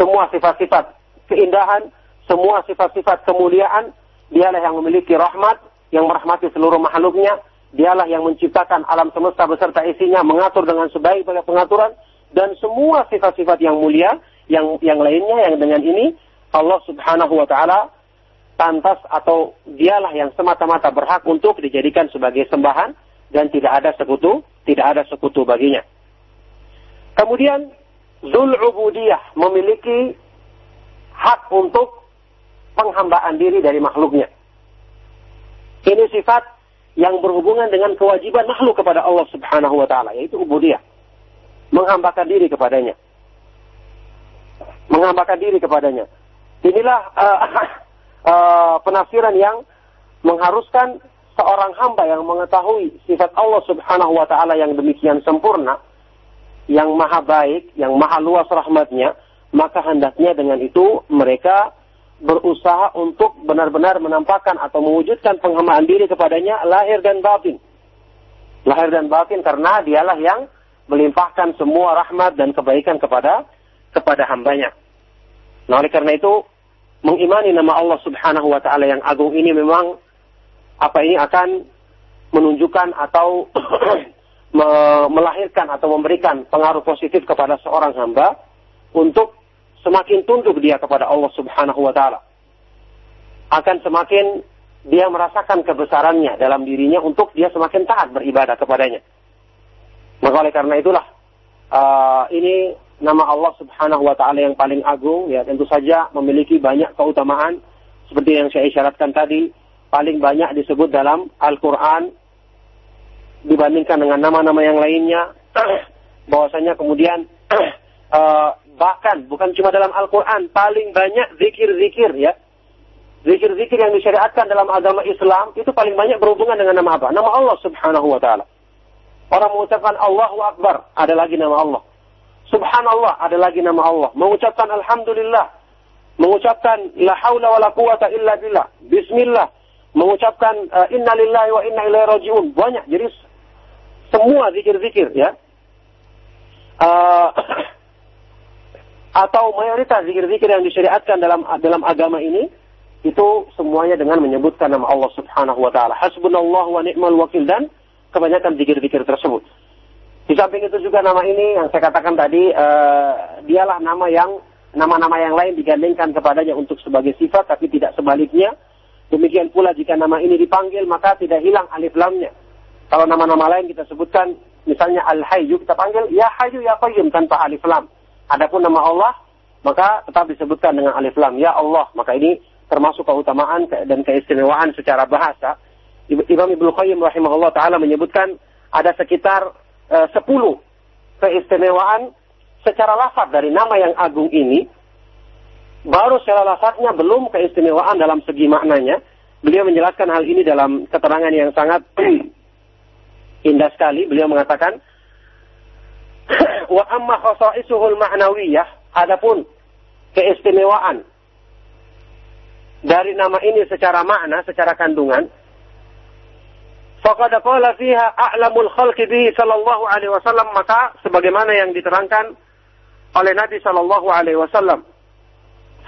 semua sifat-sifat keindahan, semua sifat-sifat kemuliaan, dialah yang memiliki rahmat yang merahmati seluruh makhluknya, dialah yang menciptakan alam semesta beserta isinya, mengatur dengan sebaik-baik pengaturan. Dan semua sifat-sifat yang mulia yang yang lainnya yang dengan ini Allah Subhanahu wa taala pantas atau dialah yang semata-mata berhak untuk dijadikan sebagai sembahan dan tidak ada sekutu, tidak ada sekutu baginya. Kemudian Zul Ubudiyah memiliki hak untuk penghambaan diri dari makhluknya. Ini sifat yang berhubungan dengan kewajiban makhluk kepada Allah Subhanahu wa taala yaitu ubudiyah. Menghambakan diri kepadanya. Menghambakan diri kepadanya. Inilah uh, uh, penafsiran yang mengharuskan seorang hamba yang mengetahui sifat Allah Subhanahu wa taala yang demikian sempurna, yang maha baik, yang maha luas rahmatnya, maka hendaknya dengan itu mereka berusaha untuk benar-benar menampakkan atau mewujudkan penghambaan diri kepadanya lahir dan batin. Lahir dan batin karena dialah yang melimpahkan semua rahmat dan kebaikan kepada kepada hambanya. Nah, oleh karena itu, mengimani nama Allah Subhanahu wa taala yang agung ini memang apa ini akan menunjukkan atau melahirkan atau memberikan pengaruh positif kepada seorang hamba untuk semakin tunduk dia kepada Allah Subhanahu wa taala. Akan semakin dia merasakan kebesarannya dalam dirinya untuk dia semakin taat beribadah kepadanya. Maka oleh karena itulah uh, ini nama Allah Subhanahu wa taala yang paling agung ya tentu saja memiliki banyak keutamaan seperti yang saya isyaratkan tadi paling banyak disebut dalam Al-Qur'an dibandingkan dengan nama-nama yang lainnya bahwasanya kemudian uh, bahkan bukan cuma dalam Al-Qur'an paling banyak zikir-zikir ya zikir-zikir yang disyariatkan dalam agama Islam itu paling banyak berhubungan dengan nama apa? Nama Allah Subhanahu wa taala. Orang mengucapkan Allahu Akbar, ada lagi nama Allah. Subhanallah, ada lagi nama Allah. Mengucapkan Alhamdulillah. Mengucapkan La wa la quwata illa billah. Bismillah. Mengucapkan uh, Inna lillahi wa inna ilaihi raji'un. Banyak. Jadi semua zikir-zikir ya. Uh, atau mayoritas zikir-zikir yang disyariatkan dalam dalam agama ini itu semuanya dengan menyebutkan nama Allah Subhanahu wa taala. Hasbunallah wa ni'mal wakil dan kebanyakan zikir-zikir tersebut. Di samping itu juga nama ini yang saya katakan tadi, uh, dialah nama yang nama-nama yang lain digandengkan kepadanya untuk sebagai sifat, tapi tidak sebaliknya. Demikian pula jika nama ini dipanggil, maka tidak hilang alif lamnya. Kalau nama-nama lain kita sebutkan, misalnya Al-Hayyu, kita panggil Ya Hayyu Ya Qayyum tanpa alif lam. Adapun nama Allah, maka tetap disebutkan dengan alif lam. Ya Allah, maka ini termasuk keutamaan dan keistimewaan secara bahasa. Imam Ibnu Qayyim rahimahullah taala menyebutkan ada sekitar sepuluh keistimewaan secara lafaz dari nama yang agung ini, baru secara lafaznya belum keistimewaan dalam segi maknanya. Beliau menjelaskan hal ini dalam keterangan yang sangat indah sekali. Beliau mengatakan, wa amma khasaisuhul ma'nawiyah, adapun keistimewaan dari nama ini secara makna, secara kandungan, Faqad qala fiha a'lamul khalqi bihi sallallahu alaihi wasallam maka sebagaimana yang diterangkan oleh Nabi sallallahu alaihi wasallam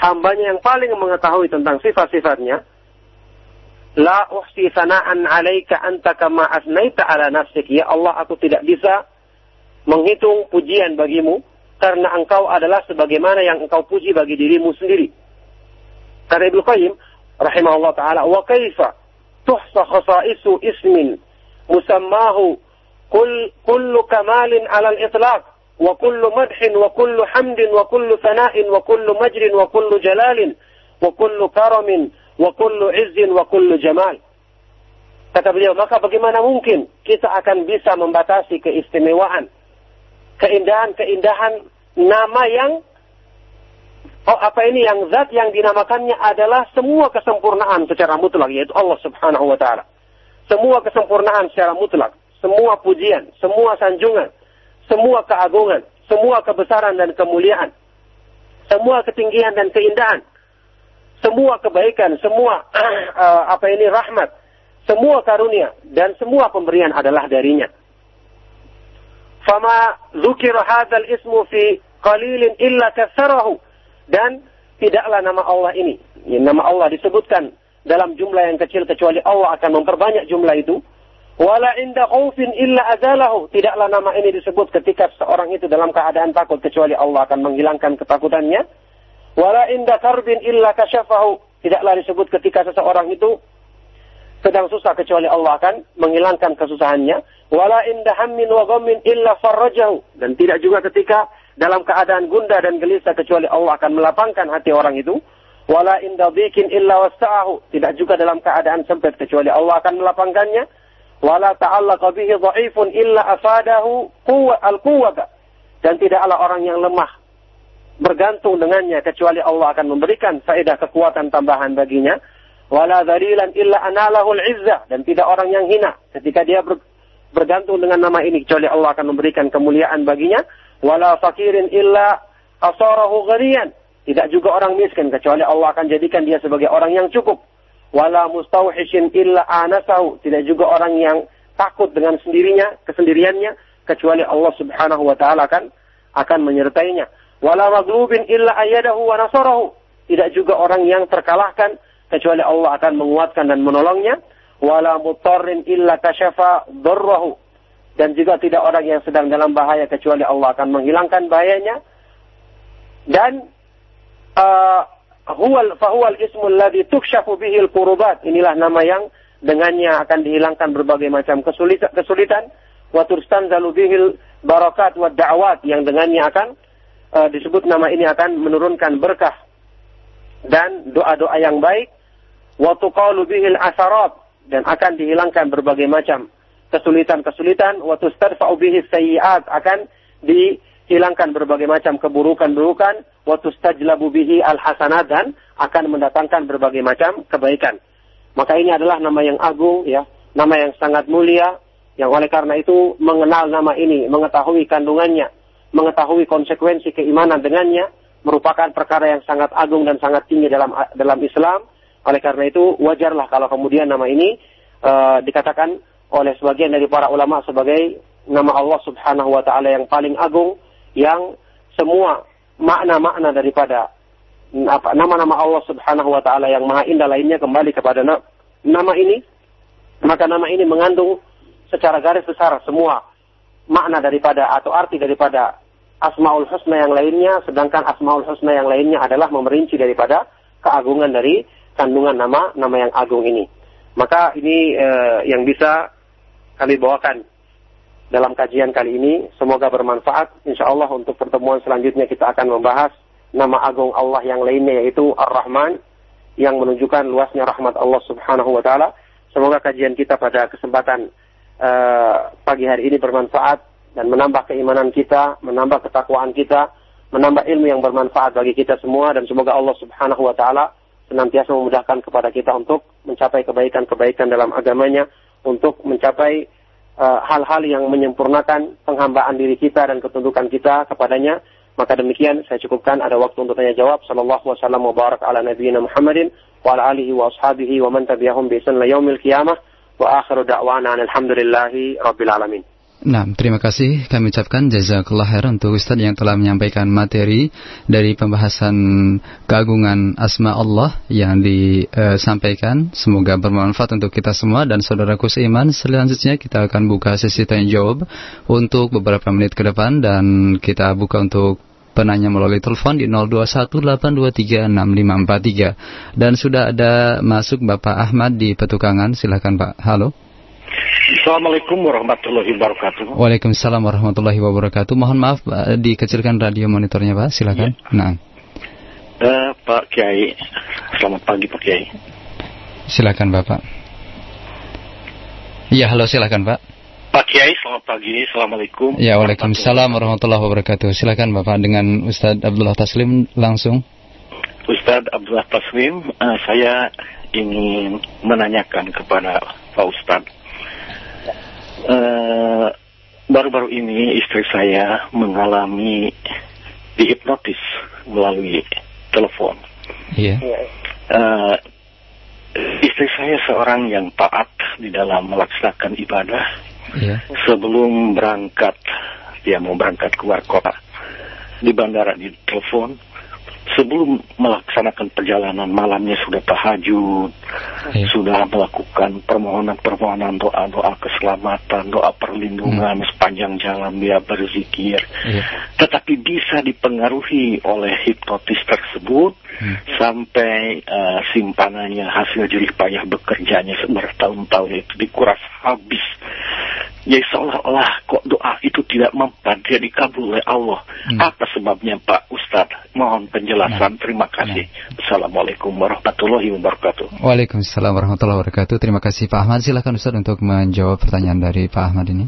hambanya yang paling mengetahui tentang sifat-sifatnya La uhsi sana'an 'alaika anta kama asnaita 'ala nafsik ya Allah aku tidak bisa menghitung pujian bagimu karena engkau adalah sebagaimana yang engkau puji bagi dirimu sendiri. Kata Ibnu Qayyim rahimahullah taala wa kaifa tuhsa khasaisu ismin musammahu kul, kullu kamalin alal itlaq wa kullu madhin wa kullu hamdin wa kullu sana'in wa kullu majrin wa kullu jalalin wa jamal. Kata beliau maka bagaimana mungkin kita akan bisa membatasi keistimewaan keindahan-keindahan nama yang Oh, apa ini yang zat yang dinamakannya adalah semua kesempurnaan secara mutlak yaitu Allah Subhanahu wa taala. Semua kesempurnaan secara mutlak, semua pujian, semua sanjungan, semua keagungan, semua kebesaran dan kemuliaan, semua ketinggian dan keindahan, semua kebaikan, semua uh, apa ini rahmat, semua karunia dan semua pemberian adalah darinya. Fama dzukir hadzal ismu fi qalilin illa katsarahu dan tidaklah nama Allah ini, ya, nama Allah disebutkan dalam jumlah yang kecil kecuali Allah akan memperbanyak jumlah itu. Wala inda khaufin illa azalahu. Tidaklah nama ini disebut ketika seorang itu dalam keadaan takut kecuali Allah akan menghilangkan ketakutannya. Wala inda karbin illa kasyafahu. Tidaklah disebut ketika seseorang itu sedang susah kecuali Allah akan menghilangkan kesusahannya. Wala inda hammin wa illa farrajahu. Dan tidak juga ketika dalam keadaan gundah dan gelisah kecuali Allah akan melapangkan hati orang itu. Wala inda illa wasa'ahu. Tidak juga dalam keadaan sempit kecuali Allah akan melapangkannya. Wala ta'allaqa bihi dha'ifun illa afadahu quwwa al-quwwata. Dan tidaklah orang yang lemah bergantung dengannya kecuali Allah akan memberikan faedah kekuatan tambahan baginya. Wala illa analahul izzah. Dan tidak orang yang hina ketika dia bergantung dengan nama ini kecuali Allah akan memberikan kemuliaan baginya wala fakirin illa asarahu ghaniyan. Tidak juga orang miskin kecuali Allah akan jadikan dia sebagai orang yang cukup. Wala mustauhishin illa anasahu. Tidak juga orang yang takut dengan sendirinya, kesendiriannya kecuali Allah Subhanahu wa taala akan akan menyertainya. Wala maghlubin illa ayyadahu wa nasarahu. Tidak juga orang yang terkalahkan kecuali Allah akan menguatkan dan menolongnya. Wala mutarrin illa kasyafa darrahu dan juga tidak orang yang sedang dalam bahaya kecuali Allah akan menghilangkan bahayanya. Dan uh, huwal fahuwal ismul ladzi tukshafu bihi al-qurubat inilah nama yang dengannya akan dihilangkan berbagai macam kesulitan kesulitan. Wa turstanzalu bihil barakat wa da'wat. Yang dengannya akan uh, disebut nama ini akan menurunkan berkah. Dan doa-doa yang baik. Wa tuqalu bihil asarat. Dan akan dihilangkan berbagai macam kesulitan-kesulitan wa tustadfa'u bihi sayyi'at akan dihilangkan berbagai macam keburukan-burukan wa tustajlabu bihi al-hasanat dan akan mendatangkan berbagai macam kebaikan. Maka ini adalah nama yang agung ya, nama yang sangat mulia yang oleh karena itu mengenal nama ini, mengetahui kandungannya, mengetahui konsekuensi keimanan dengannya merupakan perkara yang sangat agung dan sangat tinggi dalam dalam Islam. Oleh karena itu wajarlah kalau kemudian nama ini uh, dikatakan oleh sebagian dari para ulama sebagai nama Allah Subhanahu wa taala yang paling agung yang semua makna-makna daripada nama-nama Allah Subhanahu wa taala yang maha indah lainnya kembali kepada na nama ini. Maka nama ini mengandung secara garis besar semua makna daripada atau arti daripada Asmaul Husna yang lainnya sedangkan Asmaul Husna yang lainnya adalah memerinci daripada keagungan dari kandungan nama nama yang agung ini. Maka ini eh, yang bisa kami bawakan dalam kajian kali ini. Semoga bermanfaat. Insya Allah untuk pertemuan selanjutnya kita akan membahas nama agung Allah yang lainnya yaitu Ar-Rahman yang menunjukkan luasnya rahmat Allah Subhanahu wa taala. Semoga kajian kita pada kesempatan uh, pagi hari ini bermanfaat dan menambah keimanan kita, menambah ketakwaan kita, menambah ilmu yang bermanfaat bagi kita semua dan semoga Allah Subhanahu wa taala senantiasa memudahkan kepada kita untuk mencapai kebaikan-kebaikan dalam agamanya untuk mencapai eh, hal-hal uh, yang menyempurnakan penghambaan diri kita dan ketundukan kita kepadanya. Maka demikian saya cukupkan ada waktu untuk tanya jawab. Sallallahu wasallam wa barak ala nabiyina Muhammadin wa ala alihi wa ashabihi wa man tabi'ahum bi ihsan yaumil qiyamah wa akhiru da'wana alhamdulillahi rabbil alamin. Nah, terima kasih kami ucapkan jazakallah khair untuk Ustaz yang telah menyampaikan materi dari pembahasan keagungan asma Allah yang disampaikan. Semoga bermanfaat untuk kita semua dan saudaraku seiman. Selanjutnya kita akan buka sesi tanya jawab untuk beberapa menit ke depan dan kita buka untuk penanya melalui telepon di 0218236543 dan sudah ada masuk Bapak Ahmad di Petukangan. Silahkan Pak. Halo. Assalamualaikum warahmatullahi wabarakatuh. Waalaikumsalam warahmatullahi wabarakatuh. Mohon maaf dikecilkan radio monitornya Pak, silakan. Nah, Eh, Pak Kiai, selamat pagi Pak Kiai. silakan Bapak. Iya, halo silakan Pak. Pak Kiai, selamat pagi. Assalamualaikum. Ya, Waalaikumsalam warahmatullahi wabarakatuh. Silakan Bapak dengan Ustadz Abdullah Taslim langsung. Ustadz Abdullah Taslim, eh, saya ingin menanyakan kepada Pak Ustadz. Eh, Baru-baru ini istri saya mengalami dihipnotis melalui telepon. Iya. Eh, istri saya seorang yang taat di dalam melaksanakan ibadah Iya. sebelum berangkat dia mau berangkat keluar kota di bandara di telepon sebelum melaksanakan perjalanan malamnya sudah tahajud Iya. sudah melakukan permohonan-permohonan doa-doa keselamatan doa perlindungan sepanjang jalan dia berzikir Iya. tetapi bisa dipengaruhi oleh hipnotis tersebut Hmm. sampai eh, simpanannya hasil jerih payah bekerjanya bertahun-tahun itu dikuras habis. Ya seolah-olah kok doa itu tidak mempan, dia dikabul oleh Allah. Hmm. Apa sebabnya Pak Ustadz? Mohon penjelasan. Terima kasih. Assalamualaikum warahmatullahi wabarakatuh. Waalaikumsalam warahmatullahi wabarakatuh. Terima kasih Pak Ahmad. Silakan Ustadz untuk menjawab pertanyaan dari Pak Ahmad ini.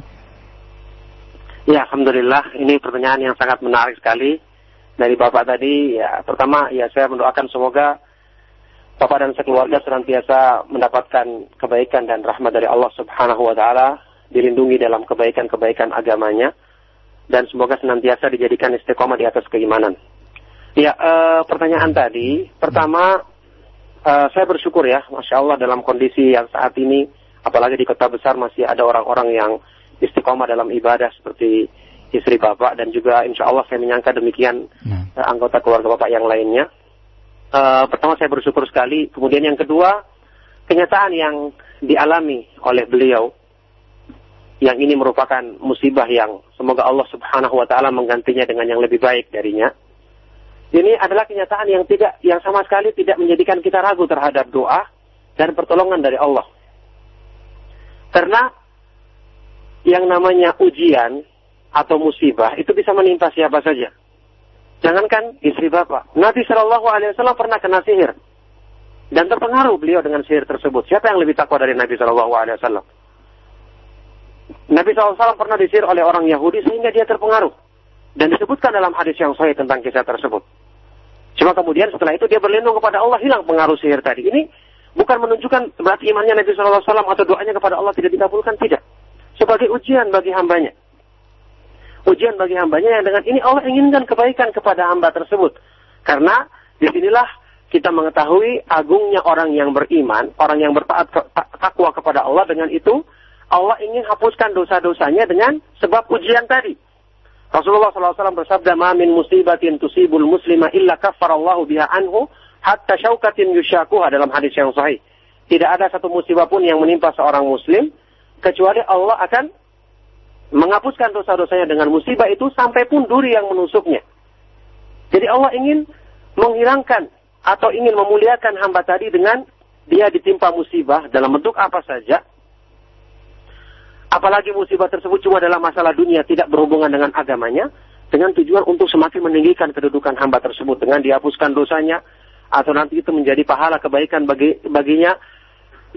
Ya, alhamdulillah ini pertanyaan yang sangat menarik sekali dari Bapak tadi. Ya, pertama ya saya mendoakan semoga Bapak dan sekeluarga senantiasa mendapatkan kebaikan dan rahmat dari Allah Subhanahu wa taala, dilindungi dalam kebaikan-kebaikan agamanya dan semoga senantiasa dijadikan istiqomah di atas keimanan. Ya, eh, pertanyaan tadi, pertama eh, saya bersyukur ya, masya Allah dalam kondisi yang saat ini, apalagi di kota besar masih ada orang-orang yang istiqomah dalam ibadah seperti istri bapak dan juga insya Allah saya menyangka demikian eh, anggota keluarga bapak yang lainnya. Eh, pertama saya bersyukur sekali. Kemudian yang kedua, kenyataan yang dialami oleh beliau yang ini merupakan musibah yang semoga Allah Subhanahu wa taala menggantinya dengan yang lebih baik darinya. Ini adalah kenyataan yang tidak yang sama sekali tidak menjadikan kita ragu terhadap doa dan pertolongan dari Allah. Karena yang namanya ujian atau musibah itu bisa menimpa siapa saja. Jangankan istri bapak. Nabi Shallallahu Alaihi Wasallam pernah kena sihir dan terpengaruh beliau dengan sihir tersebut. Siapa yang lebih takwa dari Nabi Shallallahu Alaihi Wasallam? Nabi SAW pernah disihir oleh orang Yahudi sehingga dia terpengaruh. Dan disebutkan dalam hadis yang sahih tentang kisah tersebut. Cuma kemudian setelah itu dia berlindung kepada Allah hilang pengaruh sihir tadi. Ini bukan menunjukkan berarti imannya Nabi SAW atau doanya kepada Allah tidak dikabulkan. Tidak. Sebagai ujian bagi hambanya. Ujian bagi hambanya yang dengan ini Allah inginkan kebaikan kepada hamba tersebut. Karena di sinilah kita mengetahui agungnya orang yang beriman, orang yang bertaat takwa kepada Allah dengan itu Allah ingin hapuskan dosa-dosanya dengan sebab ujian tadi. Rasulullah SAW bersabda, "Ma min musibatin tusibul muslima illa kaffarallahu biha anhu hatta syaukatin yusyakuha" dalam hadis yang sahih. Tidak ada satu musibah pun yang menimpa seorang muslim kecuali Allah akan menghapuskan dosa-dosanya dengan musibah itu sampai pun duri yang menusuknya. Jadi Allah ingin menghilangkan atau ingin memuliakan hamba tadi dengan dia ditimpa musibah dalam bentuk apa saja. Apalagi musibah tersebut cuma dalam masalah dunia tidak berhubungan dengan agamanya. Dengan tujuan untuk semakin meninggikan kedudukan hamba tersebut. Dengan dihapuskan dosanya. Atau nanti itu menjadi pahala kebaikan bagi baginya.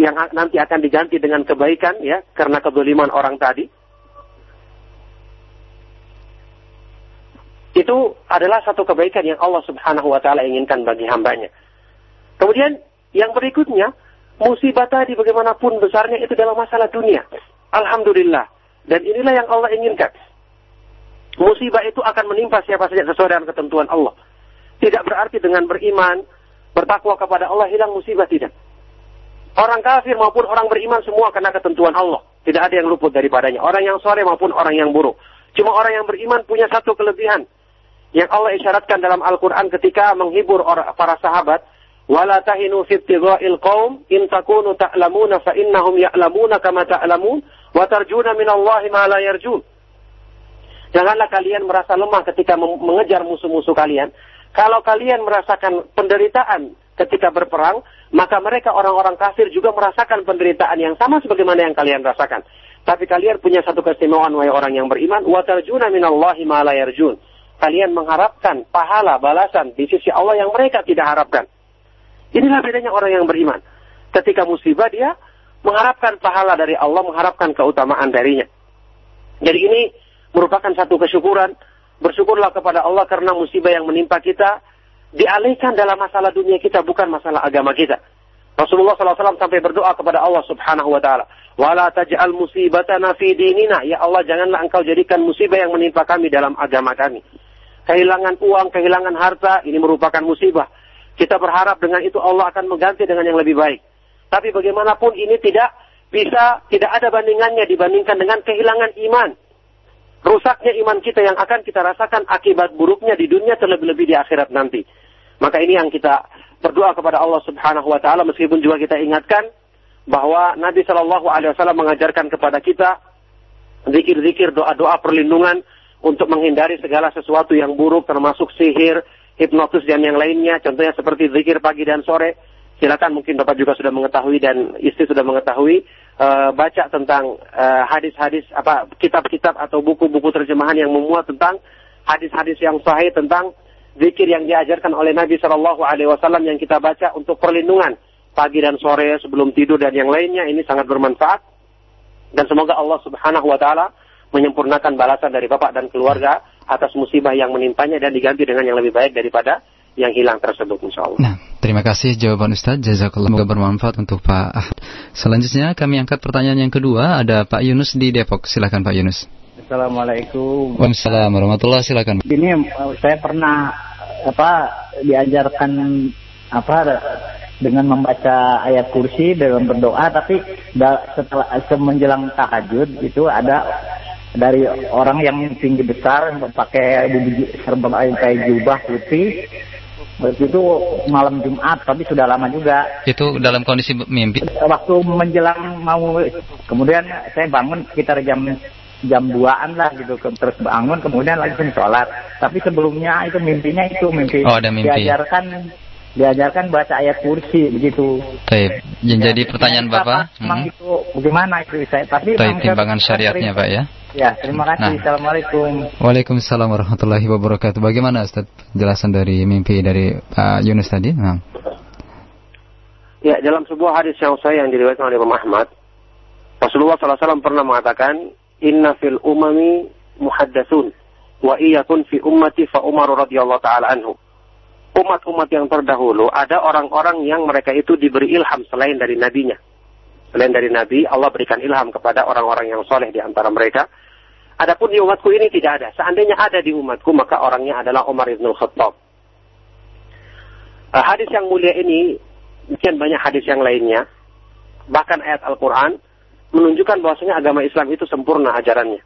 Yang nanti akan diganti dengan kebaikan ya. Karena kedoliman orang tadi. Itu adalah satu kebaikan yang Allah subhanahu wa ta'ala inginkan bagi hambanya. Kemudian yang berikutnya, musibah tadi bagaimanapun besarnya itu dalam masalah dunia. Alhamdulillah. Dan inilah yang Allah inginkan. Musibah itu akan menimpa siapa saja sesuai dengan ketentuan Allah. Tidak berarti dengan beriman, bertakwa kepada Allah hilang musibah tidak. Orang kafir maupun orang beriman semua kena ketentuan Allah. Tidak ada yang luput daripadanya. Orang yang sore maupun orang yang buruk. Cuma orang yang beriman punya satu kelebihan. Yang Allah isyaratkan dalam Al-Quran ketika menghibur orang, para sahabat. وَلَا تَهِنُوا فِي ابْتِغَاءِ الْقَوْمِ إِن تَكُونُوا تَعْلَمُونَ فَإِنَّهُمْ يَعْلَمُونَ كَمَا تَعْلَمُونَ wa tarjuna minallahi ma la yarjun. Janganlah kalian merasa lemah ketika mengejar musuh-musuh kalian. Kalau kalian merasakan penderitaan ketika berperang, maka mereka orang-orang kafir juga merasakan penderitaan yang sama sebagaimana yang kalian rasakan. Tapi kalian punya satu keistimewaan wahai orang yang beriman, wa tarjuna minallahi ma la yarjun. Kalian mengharapkan pahala balasan di sisi Allah yang mereka tidak harapkan. Inilah bedanya orang yang beriman. Ketika musibah dia mengharapkan pahala dari Allah, mengharapkan keutamaan darinya. Jadi ini merupakan satu kesyukuran. Bersyukurlah kepada Allah karena musibah yang menimpa kita dialihkan dalam masalah dunia kita, bukan masalah agama kita. Rasulullah SAW sampai berdoa kepada Allah Subhanahu wa taala, "Wala taj'al musibatana fi dinina." Ya Allah, janganlah Engkau jadikan musibah yang menimpa kami dalam agama kami. Kehilangan uang, kehilangan harta, ini merupakan musibah. Kita berharap dengan itu Allah akan mengganti dengan yang lebih baik. Tapi bagaimanapun ini tidak bisa, tidak ada bandingannya dibandingkan dengan kehilangan iman. Rusaknya iman kita yang akan kita rasakan akibat buruknya di dunia terlebih-lebih di akhirat nanti. Maka ini yang kita berdoa kepada Allah Subhanahu wa taala meskipun juga kita ingatkan bahwa Nabi Shallallahu alaihi wasallam mengajarkan kepada kita zikir-zikir doa-doa perlindungan untuk menghindari segala sesuatu yang buruk termasuk sihir, hipnotis dan yang lainnya. Contohnya seperti zikir pagi dan sore. Silakan mungkin Bapak juga sudah mengetahui dan istri sudah mengetahui uh, baca tentang eh, hadis-hadis uh, apa kitab-kitab atau buku-buku terjemahan yang memuat tentang hadis-hadis yang sahih tentang zikir yang diajarkan oleh Nabi Shallallahu Alaihi Wasallam yang kita baca untuk perlindungan pagi dan sore sebelum tidur dan yang lainnya. Ini sangat bermanfaat. Dan semoga Allah Subhanahu Wa Taala menyempurnakan balasan dari bapak dan keluarga atas musibah yang menimpanya dan diganti dengan yang lebih baik daripada yang hilang tersebut insya Allah. Nah, terima kasih jawaban Ustaz. Jazakallah. Semoga bermanfaat untuk Pak Ahmad. Selanjutnya kami angkat pertanyaan yang kedua. Ada Pak Yunus di Depok. Silakan Pak Yunus. Assalamualaikum. Waalaikumsalam warahmatullahi Silakan. Ini saya pernah apa diajarkan apa dengan membaca ayat kursi dalam berdoa tapi setelah semenjelang tahajud itu ada dari orang yang tinggi besar pakai serba kayak jubah putih itu malam Jumat, tapi sudah lama juga. Itu dalam kondisi mimpi? Waktu menjelang mau, kemudian saya bangun sekitar jam jam 2an lah gitu, terus bangun, kemudian langsung sholat. Tapi sebelumnya itu mimpinya itu mimpi, oh, ada mimpi. diajarkan diajarkan baca ayat kursi begitu. Baik. Yang jadi pertanyaan Bapak, memang hmm. itu bagaimana itu saya tapi Baik, timbangan syariatnya Pak ya. Ya, terima kasih. Nah. Assalamualaikum. Waalaikumsalam warahmatullahi wabarakatuh. Bagaimana Ustaz penjelasan dari mimpi dari Pak Yunus tadi? Nah. Ya, dalam sebuah hadis yang saya yang diriwayatkan oleh Imam Ahmad, Rasulullah SAW pernah mengatakan, Inna fil umami muhaddatsun, wa iyakun fi ummati fa Umar radhiyallahu taala anhu umat-umat yang terdahulu ada orang-orang yang mereka itu diberi ilham selain dari nabinya. Selain dari nabi, Allah berikan ilham kepada orang-orang yang soleh di antara mereka. Adapun di umatku ini tidak ada. Seandainya ada di umatku, maka orangnya adalah Umar ibn Khattab. Uh, hadis yang mulia ini, mungkin banyak hadis yang lainnya, bahkan ayat Al-Quran, menunjukkan bahwasanya agama Islam itu sempurna ajarannya.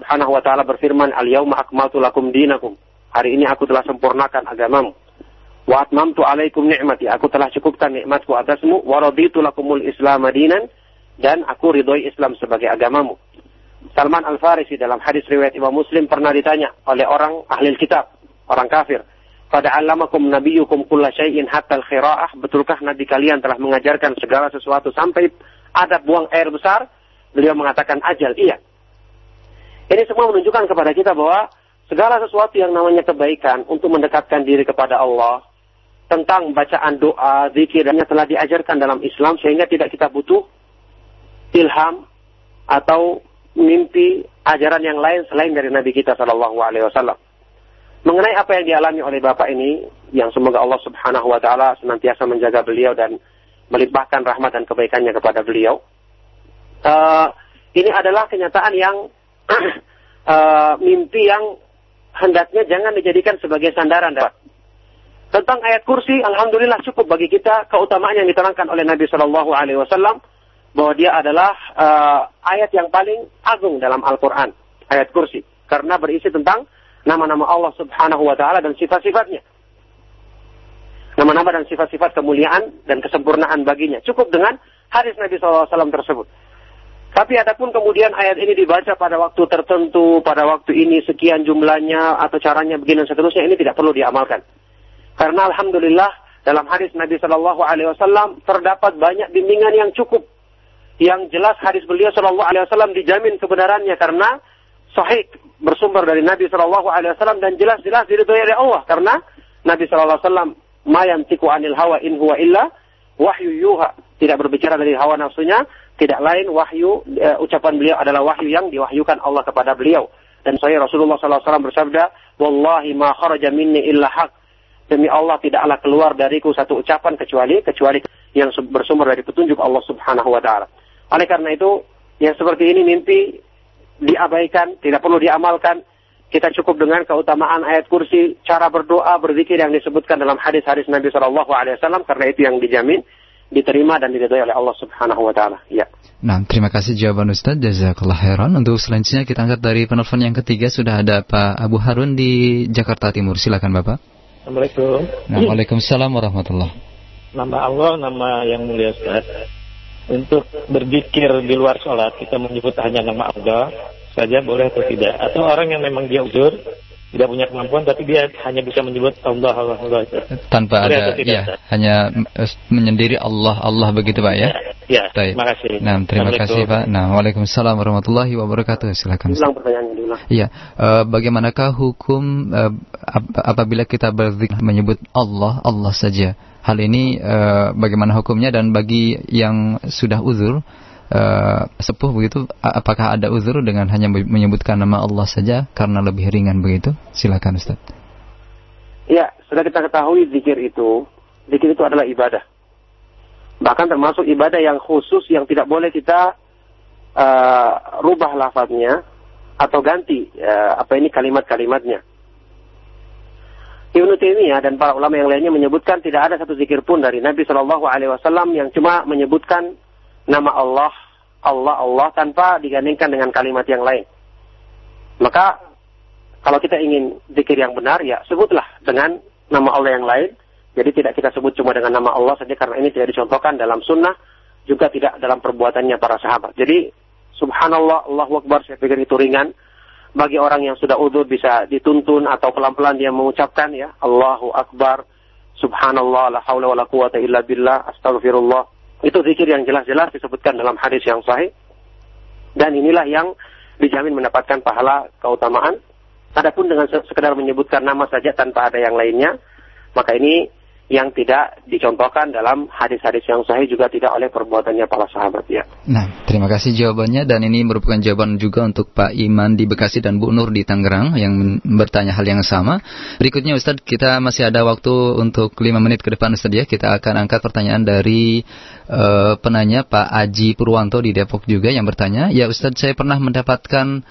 Subhanahu wa ta'ala berfirman, Al-yawma akmaltu lakum dinakum Hari ini aku telah sempurnakan agamamu. Wa atmamtu alaikum ni'mati. Aku telah cukupkan nikmatku atasmu. Wa raditu lakumul islam madinan. Dan aku ridhoi Islam sebagai agamamu. Salman Al-Farisi dalam hadis riwayat Imam Muslim pernah ditanya oleh orang ahli kitab, orang kafir. Pada alamakum nabiyukum kulla syai'in hatta al-khira'ah. Betulkah Nabi kalian telah mengajarkan segala sesuatu sampai ada buang air besar? Beliau mengatakan ajal, iya. Ini semua menunjukkan kepada kita bahwa Segala sesuatu yang namanya kebaikan untuk mendekatkan diri kepada Allah, tentang bacaan doa, zikir, dan telah diajarkan dalam Islam sehingga tidak kita butuh ilham atau mimpi ajaran yang lain selain dari Nabi kita Shallallahu Alaihi Wasallam. Mengenai apa yang dialami oleh Bapak ini, yang semoga Allah Subhanahu Wa Taala senantiasa menjaga beliau dan melimpahkan rahmat dan kebaikannya kepada beliau. Uh, ini adalah kenyataan yang uh, mimpi yang hendaknya jangan dijadikan sebagai sandaran. Tentang ayat kursi, alhamdulillah cukup bagi kita keutamaan yang diterangkan oleh Nabi Shallallahu Alaihi Wasallam bahwa dia adalah uh, ayat yang paling agung dalam Al-Quran, ayat kursi, karena berisi tentang nama-nama Allah Subhanahu Wa Taala dan sifat-sifatnya. Nama-nama dan sifat-sifat kemuliaan dan kesempurnaan baginya. Cukup dengan hadis Nabi SAW tersebut. Tapi adapun kemudian ayat ini dibaca pada waktu tertentu, pada waktu ini sekian jumlahnya atau caranya begini dan seterusnya ini tidak perlu diamalkan. Karena alhamdulillah dalam hadis Nabi Shallallahu Alaihi Wasallam terdapat banyak bimbingan yang cukup yang jelas hadis beliau Shallallahu Alaihi Wasallam dijamin kebenarannya karena sahih bersumber dari Nabi Shallallahu Alaihi Wasallam dan jelas-jelas diridhoi oleh Allah karena Nabi Shallallahu Alaihi Wasallam mayan tiku anil hawa in huwa illa wahyu yuha. Tidak berbicara dari hawa nafsunya tidak lain wahyu e, ucapan beliau adalah wahyu yang diwahyukan Allah kepada beliau. Dan saya Rasulullah SAW bersabda wallahi ma kharaja minni illa haq demi Allah tidaklah keluar dariku satu ucapan kecuali kecuali yang bersumber dari petunjuk Allah Subhanahu wa taala oleh karena itu yang seperti ini mimpi diabaikan tidak perlu diamalkan kita cukup dengan keutamaan ayat kursi, cara berdoa, berzikir yang disebutkan dalam hadis-hadis Nabi Shallallahu Alaihi Wasallam karena itu yang dijamin diterima dan diridhoi oleh Allah Subhanahu wa taala. Ya. Nah, terima kasih jawaban Ustaz. Jazakallah khairan. Untuk selanjutnya kita angkat dari penelpon yang ketiga sudah ada Pak Abu Harun di Jakarta Timur. Silakan Bapak. Assalamualaikum. Nah, Waalaikumsalam warahmatullah. Nama Allah, nama yang mulia Ustaz. Untuk berzikir di luar sholat, kita menyebut hanya nama Allah saja boleh atau tidak. Atau orang yang memang dia uzur, tidak punya kemampuan tapi dia hanya bisa menyebut Allah Allah Allah tanpa ada ya hanya eh, menyendiri Allah Allah begitu Pak ya? Ya, ya. Terima kasih. Nah terima kasih Pak. Nah Waalaikumsalam warahmatullahi wabarakatuh. Silakan ulang pertanyaannya diulang iya. Uh, bagaimanakah hukum uh, apabila kita berzikir menyebut Allah Allah saja hal ini uh, bagaimana hukumnya dan bagi yang sudah uzur uh, sepuh begitu apakah ada uzur dengan hanya menyebutkan nama Allah saja karena lebih ringan begitu? Silakan Ustaz. Ya sudah kita ketahui zikir itu zikir itu adalah ibadah. Bahkan termasuk ibadah yang khusus yang tidak boleh kita uh, rubah lafaznya atau ganti uh, apa ini kalimat-kalimatnya Ibnu Taimiyah dan para ulama yang lainnya menyebutkan tidak ada satu zikir pun dari Nabi Shallallahu Alaihi Wasallam yang cuma menyebutkan nama Allah, Allah, Allah tanpa digandingkan dengan kalimat yang lain. Maka kalau kita ingin zikir yang benar, ya sebutlah dengan nama Allah yang lain. Jadi tidak kita sebut cuma dengan nama Allah saja karena ini tidak dicontohkan dalam sunnah, juga tidak dalam perbuatannya para sahabat. Jadi subhanallah, Allahu Akbar, saya pikir itu ringan. Bagi orang yang sudah udur bisa dituntun atau pelan-pelan dia mengucapkan ya Allahu Akbar, subhanallah, la haula wa la quwata illa billah, astagfirullah, itu zikir yang jelas-jelas disebutkan dalam hadis yang sahih. Dan inilah yang dijamin mendapatkan pahala keutamaan. Adapun dengan sekedar menyebutkan nama saja tanpa ada yang lainnya, maka ini yang tidak dicontohkan dalam hadis-hadis yang sahih juga tidak oleh perbuatannya para sahabat ya. Nah, terima kasih jawabannya dan ini merupakan jawaban juga untuk Pak Iman di Bekasi dan Bu Nur di Tangerang yang bertanya hal yang sama. Berikutnya Ustadz, kita masih ada waktu untuk 5 menit ke depan Ustadz ya. Kita akan angkat pertanyaan dari uh, penanya Pak Aji Purwanto di Depok juga yang bertanya, "Ya Ustadz, saya pernah mendapatkan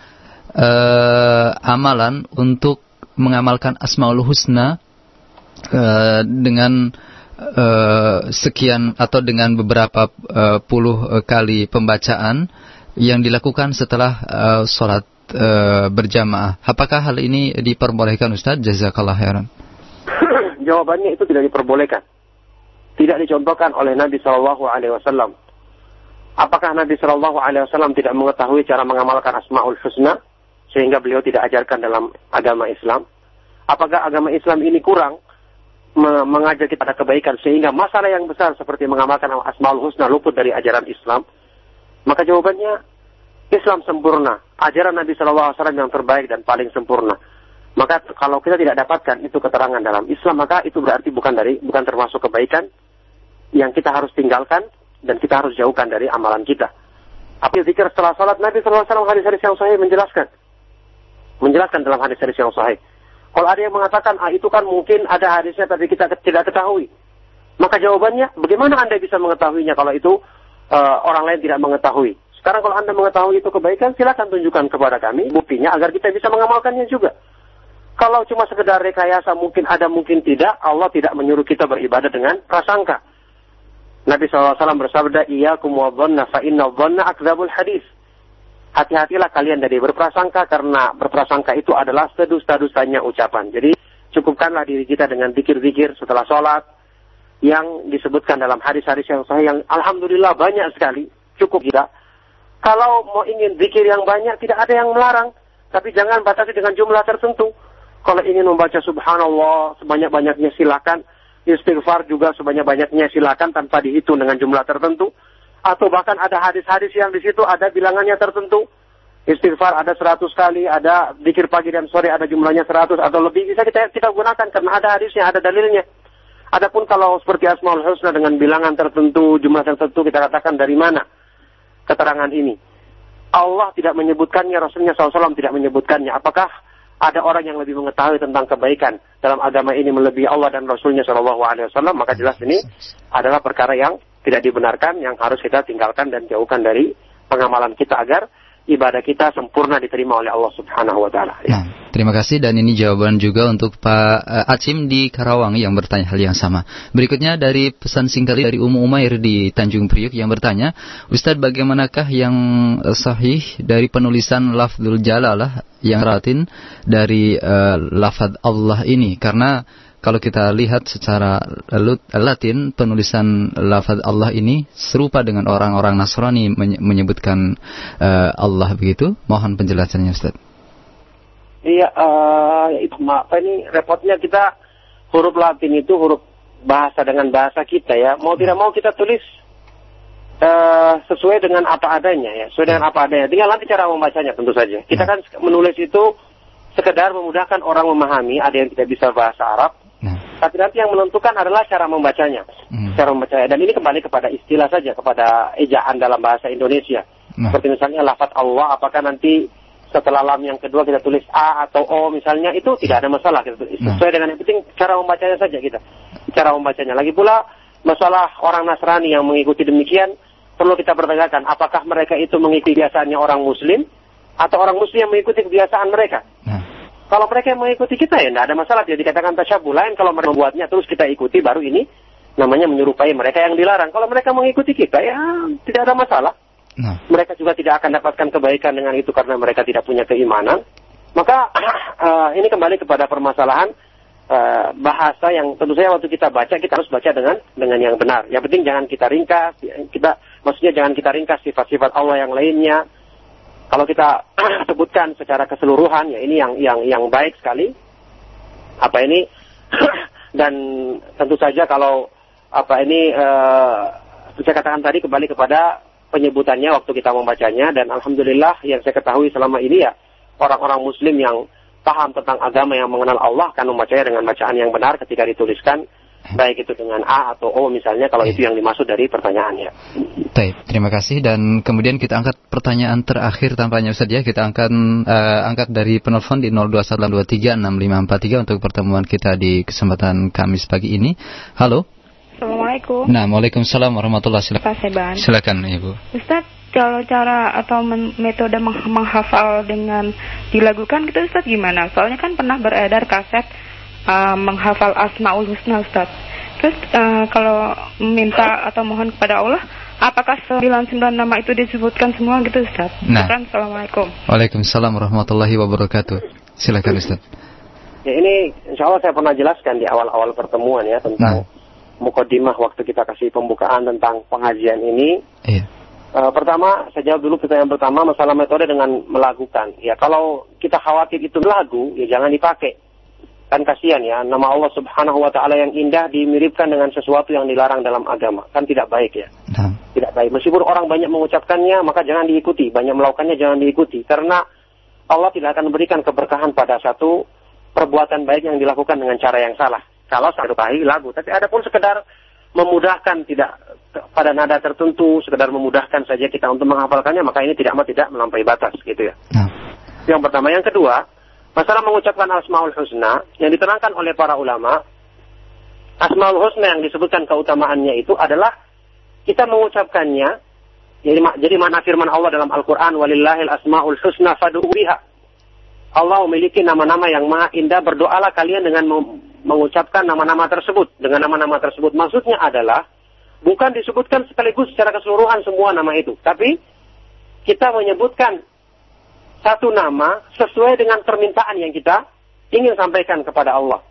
uh, amalan untuk mengamalkan Asmaul Husna uh, dengan uh, sekian atau dengan beberapa uh, puluh kali pembacaan yang dilakukan setelah uh, sholat uh, berjamaah. Apakah hal ini diperbolehkan Ustaz? Jazakallah khairan. Jawabannya itu tidak diperbolehkan. Tidak dicontohkan oleh Nabi Shallallahu Alaihi Wasallam. Apakah Nabi Shallallahu Alaihi Wasallam tidak mengetahui cara mengamalkan Asmaul Husna sehingga beliau tidak ajarkan dalam agama Islam? Apakah agama Islam ini kurang mengajak kita pada kebaikan sehingga masalah yang besar seperti mengamalkan asmaul husna luput dari ajaran Islam? Maka jawabannya Islam sempurna, ajaran Nabi Wasallam yang terbaik dan paling sempurna. Maka kalau kita tidak dapatkan itu keterangan dalam Islam, maka itu berarti bukan dari bukan termasuk kebaikan yang kita harus tinggalkan dan kita harus jauhkan dari amalan kita. Apa zikir setelah salat Nabi Wasallam hadis-hadis yang sahih menjelaskan, menjelaskan dalam hadis-hadis yang sahih. Kalau ada yang mengatakan, ah itu kan mungkin ada hadisnya tapi kita tidak ketahui. Maka jawabannya, bagaimana Anda bisa mengetahuinya kalau itu uh, orang lain tidak mengetahui? Sekarang kalau Anda mengetahui itu kebaikan, silakan tunjukkan kepada kami buktinya agar kita bisa mengamalkannya juga. Kalau cuma sekedar rekayasa mungkin ada mungkin tidak, Allah tidak menyuruh kita beribadah dengan prasangka. Nabi SAW bersabda, Iyakum wa dhanna fa inna dhanna akzabul hadis. Hati-hatilah kalian dari berprasangka karena berprasangka itu adalah sedusta-dustanya ucapan. Jadi cukupkanlah diri kita dengan zikir-zikir setelah sholat yang disebutkan dalam hadis-hadis yang sahih yang alhamdulillah banyak sekali. Cukup kita. Kalau mau ingin zikir yang banyak tidak ada yang melarang, tapi jangan batasi dengan jumlah tertentu. Kalau ingin membaca subhanallah sebanyak-banyaknya silakan. Istighfar juga sebanyak-banyaknya silakan tanpa dihitung dengan jumlah tertentu. Atau bahkan ada hadis-hadis yang di situ ada bilangannya tertentu. Istighfar ada 100 kali, ada dikir pagi dan sore ada jumlahnya 100 atau lebih bisa kita kita gunakan karena ada hadisnya, ada dalilnya. Adapun kalau seperti Asmaul Husna dengan bilangan tertentu, jumlah tertentu kita katakan dari mana keterangan ini. Allah tidak menyebutkannya, Rasulnya SAW tidak menyebutkannya. Apakah ada orang yang lebih mengetahui tentang kebaikan dalam agama ini melebihi Allah dan Rasulnya SAW? Maka jelas ini adalah perkara yang tidak dibenarkan, yang harus kita tinggalkan dan jauhkan dari pengamalan kita agar ibadah kita sempurna diterima oleh Allah Subhanahu wa taala. Ya. Nah, terima kasih dan ini jawaban juga untuk Pak uh, Acim di Karawang yang bertanya hal yang sama. Berikutnya dari pesan singkat dari Umu Umair di Tanjung Priuk yang bertanya, Ustadz bagaimanakah yang uh, sahih dari penulisan lafzul jalalah yang ratin dari uh, lafaz Allah ini karena kalau kita lihat secara Latin penulisan lafaz Allah ini serupa dengan orang-orang Nasrani menyebutkan uh, Allah begitu. Mohon penjelasannya Ustaz. Iya, uh, itu apa ini repotnya kita huruf Latin itu huruf bahasa dengan bahasa kita ya. Mau tidak mau kita tulis uh, sesuai dengan apa adanya ya, sesuai dengan apa adanya. Tinggal nanti cara membacanya tentu saja. Kita kan menulis itu sekedar memudahkan orang memahami. Ada yang tidak bisa bahasa Arab. Tapi nanti yang menentukan adalah cara membacanya. Hmm. Cara membacanya. Dan ini kembali kepada istilah saja, kepada ejaan dalam bahasa Indonesia. Nah. Seperti misalnya lafat Allah, apakah nanti setelah lam yang kedua kita tulis A atau O misalnya, itu tidak ada masalah. Kita tulis. Nah. Sesuai dengan yang penting cara membacanya saja kita. Cara membacanya. Lagi pula, masalah orang Nasrani yang mengikuti demikian, perlu kita pertanyakan, apakah mereka itu mengikuti kebiasaannya orang Muslim, atau orang Muslim yang mengikuti kebiasaan mereka. Nah. Kalau mereka yang mengikuti kita ya tidak ada masalah. Jadi dikatakan tasyabuh lain kalau mereka membuatnya terus kita ikuti baru ini namanya menyerupai mereka yang dilarang. Kalau mereka mengikuti kita ya tidak ada masalah. Nah. Mereka juga tidak akan dapatkan kebaikan dengan itu karena mereka tidak punya keimanan. Maka uh, ini kembali kepada permasalahan uh, bahasa yang tentu saja waktu kita baca kita harus baca dengan dengan yang benar. Yang penting jangan kita ringkas, kita maksudnya jangan kita ringkas sifat-sifat Allah yang lainnya kalau kita sebutkan secara keseluruhan ya ini yang yang yang baik sekali. Apa ini? Dan tentu saja kalau apa ini uh, saya katakan tadi kembali kepada penyebutannya waktu kita membacanya. Dan alhamdulillah yang saya ketahui selama ini ya orang-orang muslim yang paham tentang agama yang mengenal Allah akan membacanya dengan bacaan yang benar ketika dituliskan baik itu dengan A atau O misalnya kalau itu yang dimaksud dari pertanyaannya. Baik, terima kasih dan kemudian kita angkat pertanyaan terakhir tampaknya Ustaz ya. Kita akan uh, angkat dari penelpon di 02136543 untuk pertemuan kita di kesempatan Kamis pagi ini. Halo. Assalamualaikum. Nah, Waalaikumsalam warahmatullahi wabarakatuh. Silakan Ibu. Ustaz, kalau cara atau metode menghafal dengan dilakukan itu Ustaz gimana? Soalnya kan pernah beredar kaset uh, menghafal Asmaul Husna Ustaz. Terus uh, kalau minta atau mohon kepada Allah, apakah 99 nama itu disebutkan semua gitu Ustaz? Nah. Assalamualaikum. Waalaikumsalam warahmatullahi wabarakatuh. Silakan Ustaz. Ya ini insya Allah saya pernah jelaskan di awal-awal pertemuan ya tentang nah. mukodimah waktu kita kasih pembukaan tentang pengajian ini. Iya. Uh, pertama, saya jawab dulu pertanyaan pertama masalah metode dengan melakukan. Ya kalau kita khawatir itu lagu, ya jangan dipakai Kan kasihan ya, nama Allah subhanahu wa ta'ala yang indah dimiripkan dengan sesuatu yang dilarang dalam agama. Kan tidak baik ya. Nah. Tidak baik. Meskipun orang banyak mengucapkannya, maka jangan diikuti. Banyak melakukannya, jangan diikuti. Karena Allah tidak akan memberikan keberkahan pada satu perbuatan baik yang dilakukan dengan cara yang salah. Kalau baik lagu. Tapi ada pun sekedar memudahkan tidak pada nada tertentu, sekedar memudahkan saja kita untuk menghafalkannya, maka ini tidak tidak melampaui batas gitu ya. Nah. Yang pertama, yang kedua, Masalah mengucapkan Asmaul Husna yang diterangkan oleh para ulama, Asmaul Husna yang disebutkan keutamaannya itu adalah kita mengucapkannya jadi, jadi mana firman Allah dalam Al-Quran walillahil asmaul husna fad'u biha. Allah memiliki nama-nama yang maha indah berdoalah kalian dengan mengucapkan nama-nama tersebut dengan nama-nama tersebut maksudnya adalah bukan disebutkan sekaligus secara keseluruhan semua nama itu tapi kita menyebutkan satu nama sesuai dengan permintaan yang kita ingin sampaikan kepada Allah.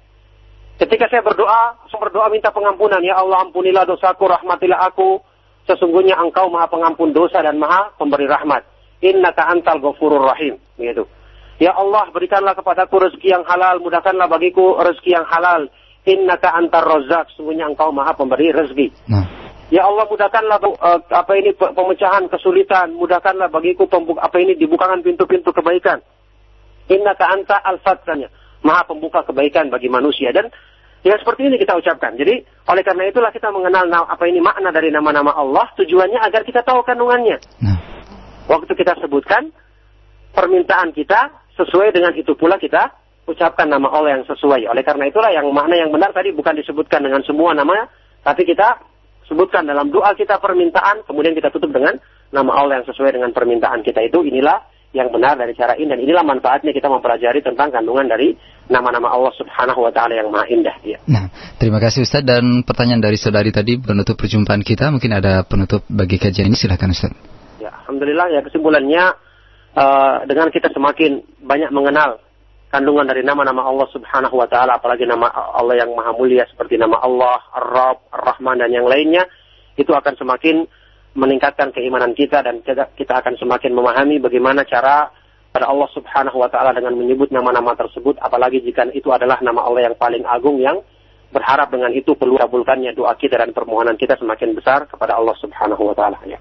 Ketika saya berdoa, saya berdoa minta pengampunan. Ya Allah ampunilah dosaku, rahmatilah aku. Sesungguhnya engkau maha pengampun dosa dan maha pemberi rahmat. Innaka antal ghafurur rahim. Begitu. Ya Allah berikanlah kepadaku rezeki yang halal. Mudahkanlah bagiku rezeki yang halal. Innaka antar rozak. Sesungguhnya engkau maha pemberi rezeki. Nah. Ya Allah mudahkanlah uh, apa ini pe- pemecahan kesulitan, mudahkanlah bagiku pembuk apa ini dibukakan pintu-pintu kebaikan. Innaka anta al-fattanya. Maha pembuka kebaikan bagi manusia dan ya seperti ini kita ucapkan. Jadi oleh karena itulah kita mengenal na- apa ini makna dari nama-nama Allah tujuannya agar kita tahu kandungannya. Nah, Waktu kita sebutkan permintaan kita sesuai dengan itu pula kita ucapkan nama Allah yang sesuai. Oleh karena itulah yang makna yang benar tadi bukan disebutkan dengan semua namanya, tapi kita sebutkan dalam doa kita permintaan, kemudian kita tutup dengan nama Allah yang sesuai dengan permintaan kita itu. Inilah yang benar dari cara ini dan inilah manfaatnya kita mempelajari tentang kandungan dari nama-nama Allah Subhanahu wa taala yang maha indah ya. Nah, terima kasih Ustaz dan pertanyaan dari saudari tadi penutup perjumpaan kita. Mungkin ada penutup bagi kajian ini silakan Ustaz. Ya, alhamdulillah ya kesimpulannya eh, dengan kita semakin banyak mengenal kandungan dari nama-nama Allah Subhanahu wa taala apalagi nama Allah yang maha mulia seperti nama Allah, Ar-Rabb, Ar-Rahman dan yang lainnya itu akan semakin meningkatkan keimanan kita dan kita, akan semakin memahami bagaimana cara pada Allah Subhanahu wa taala dengan menyebut nama-nama tersebut apalagi jika itu adalah nama Allah yang paling agung yang berharap dengan itu perlu kabulkannya doa kita dan permohonan kita semakin besar kepada Allah Subhanahu wa taala ya.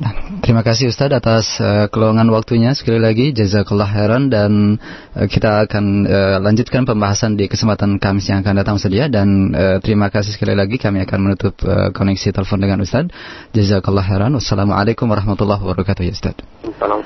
Nah, terima kasih Ustadz atas uh, keluangan waktunya sekali lagi. Jazakallah khairan dan uh, kita akan uh, lanjutkan pembahasan di kesempatan Kamis yang akan datang saja dan uh, terima kasih sekali lagi kami akan menutup uh, koneksi telepon dengan Ustadz. Jazakallah khairan. Wassalamualaikum warahmatullahi wabarakatuh ya Ustadz. Salam.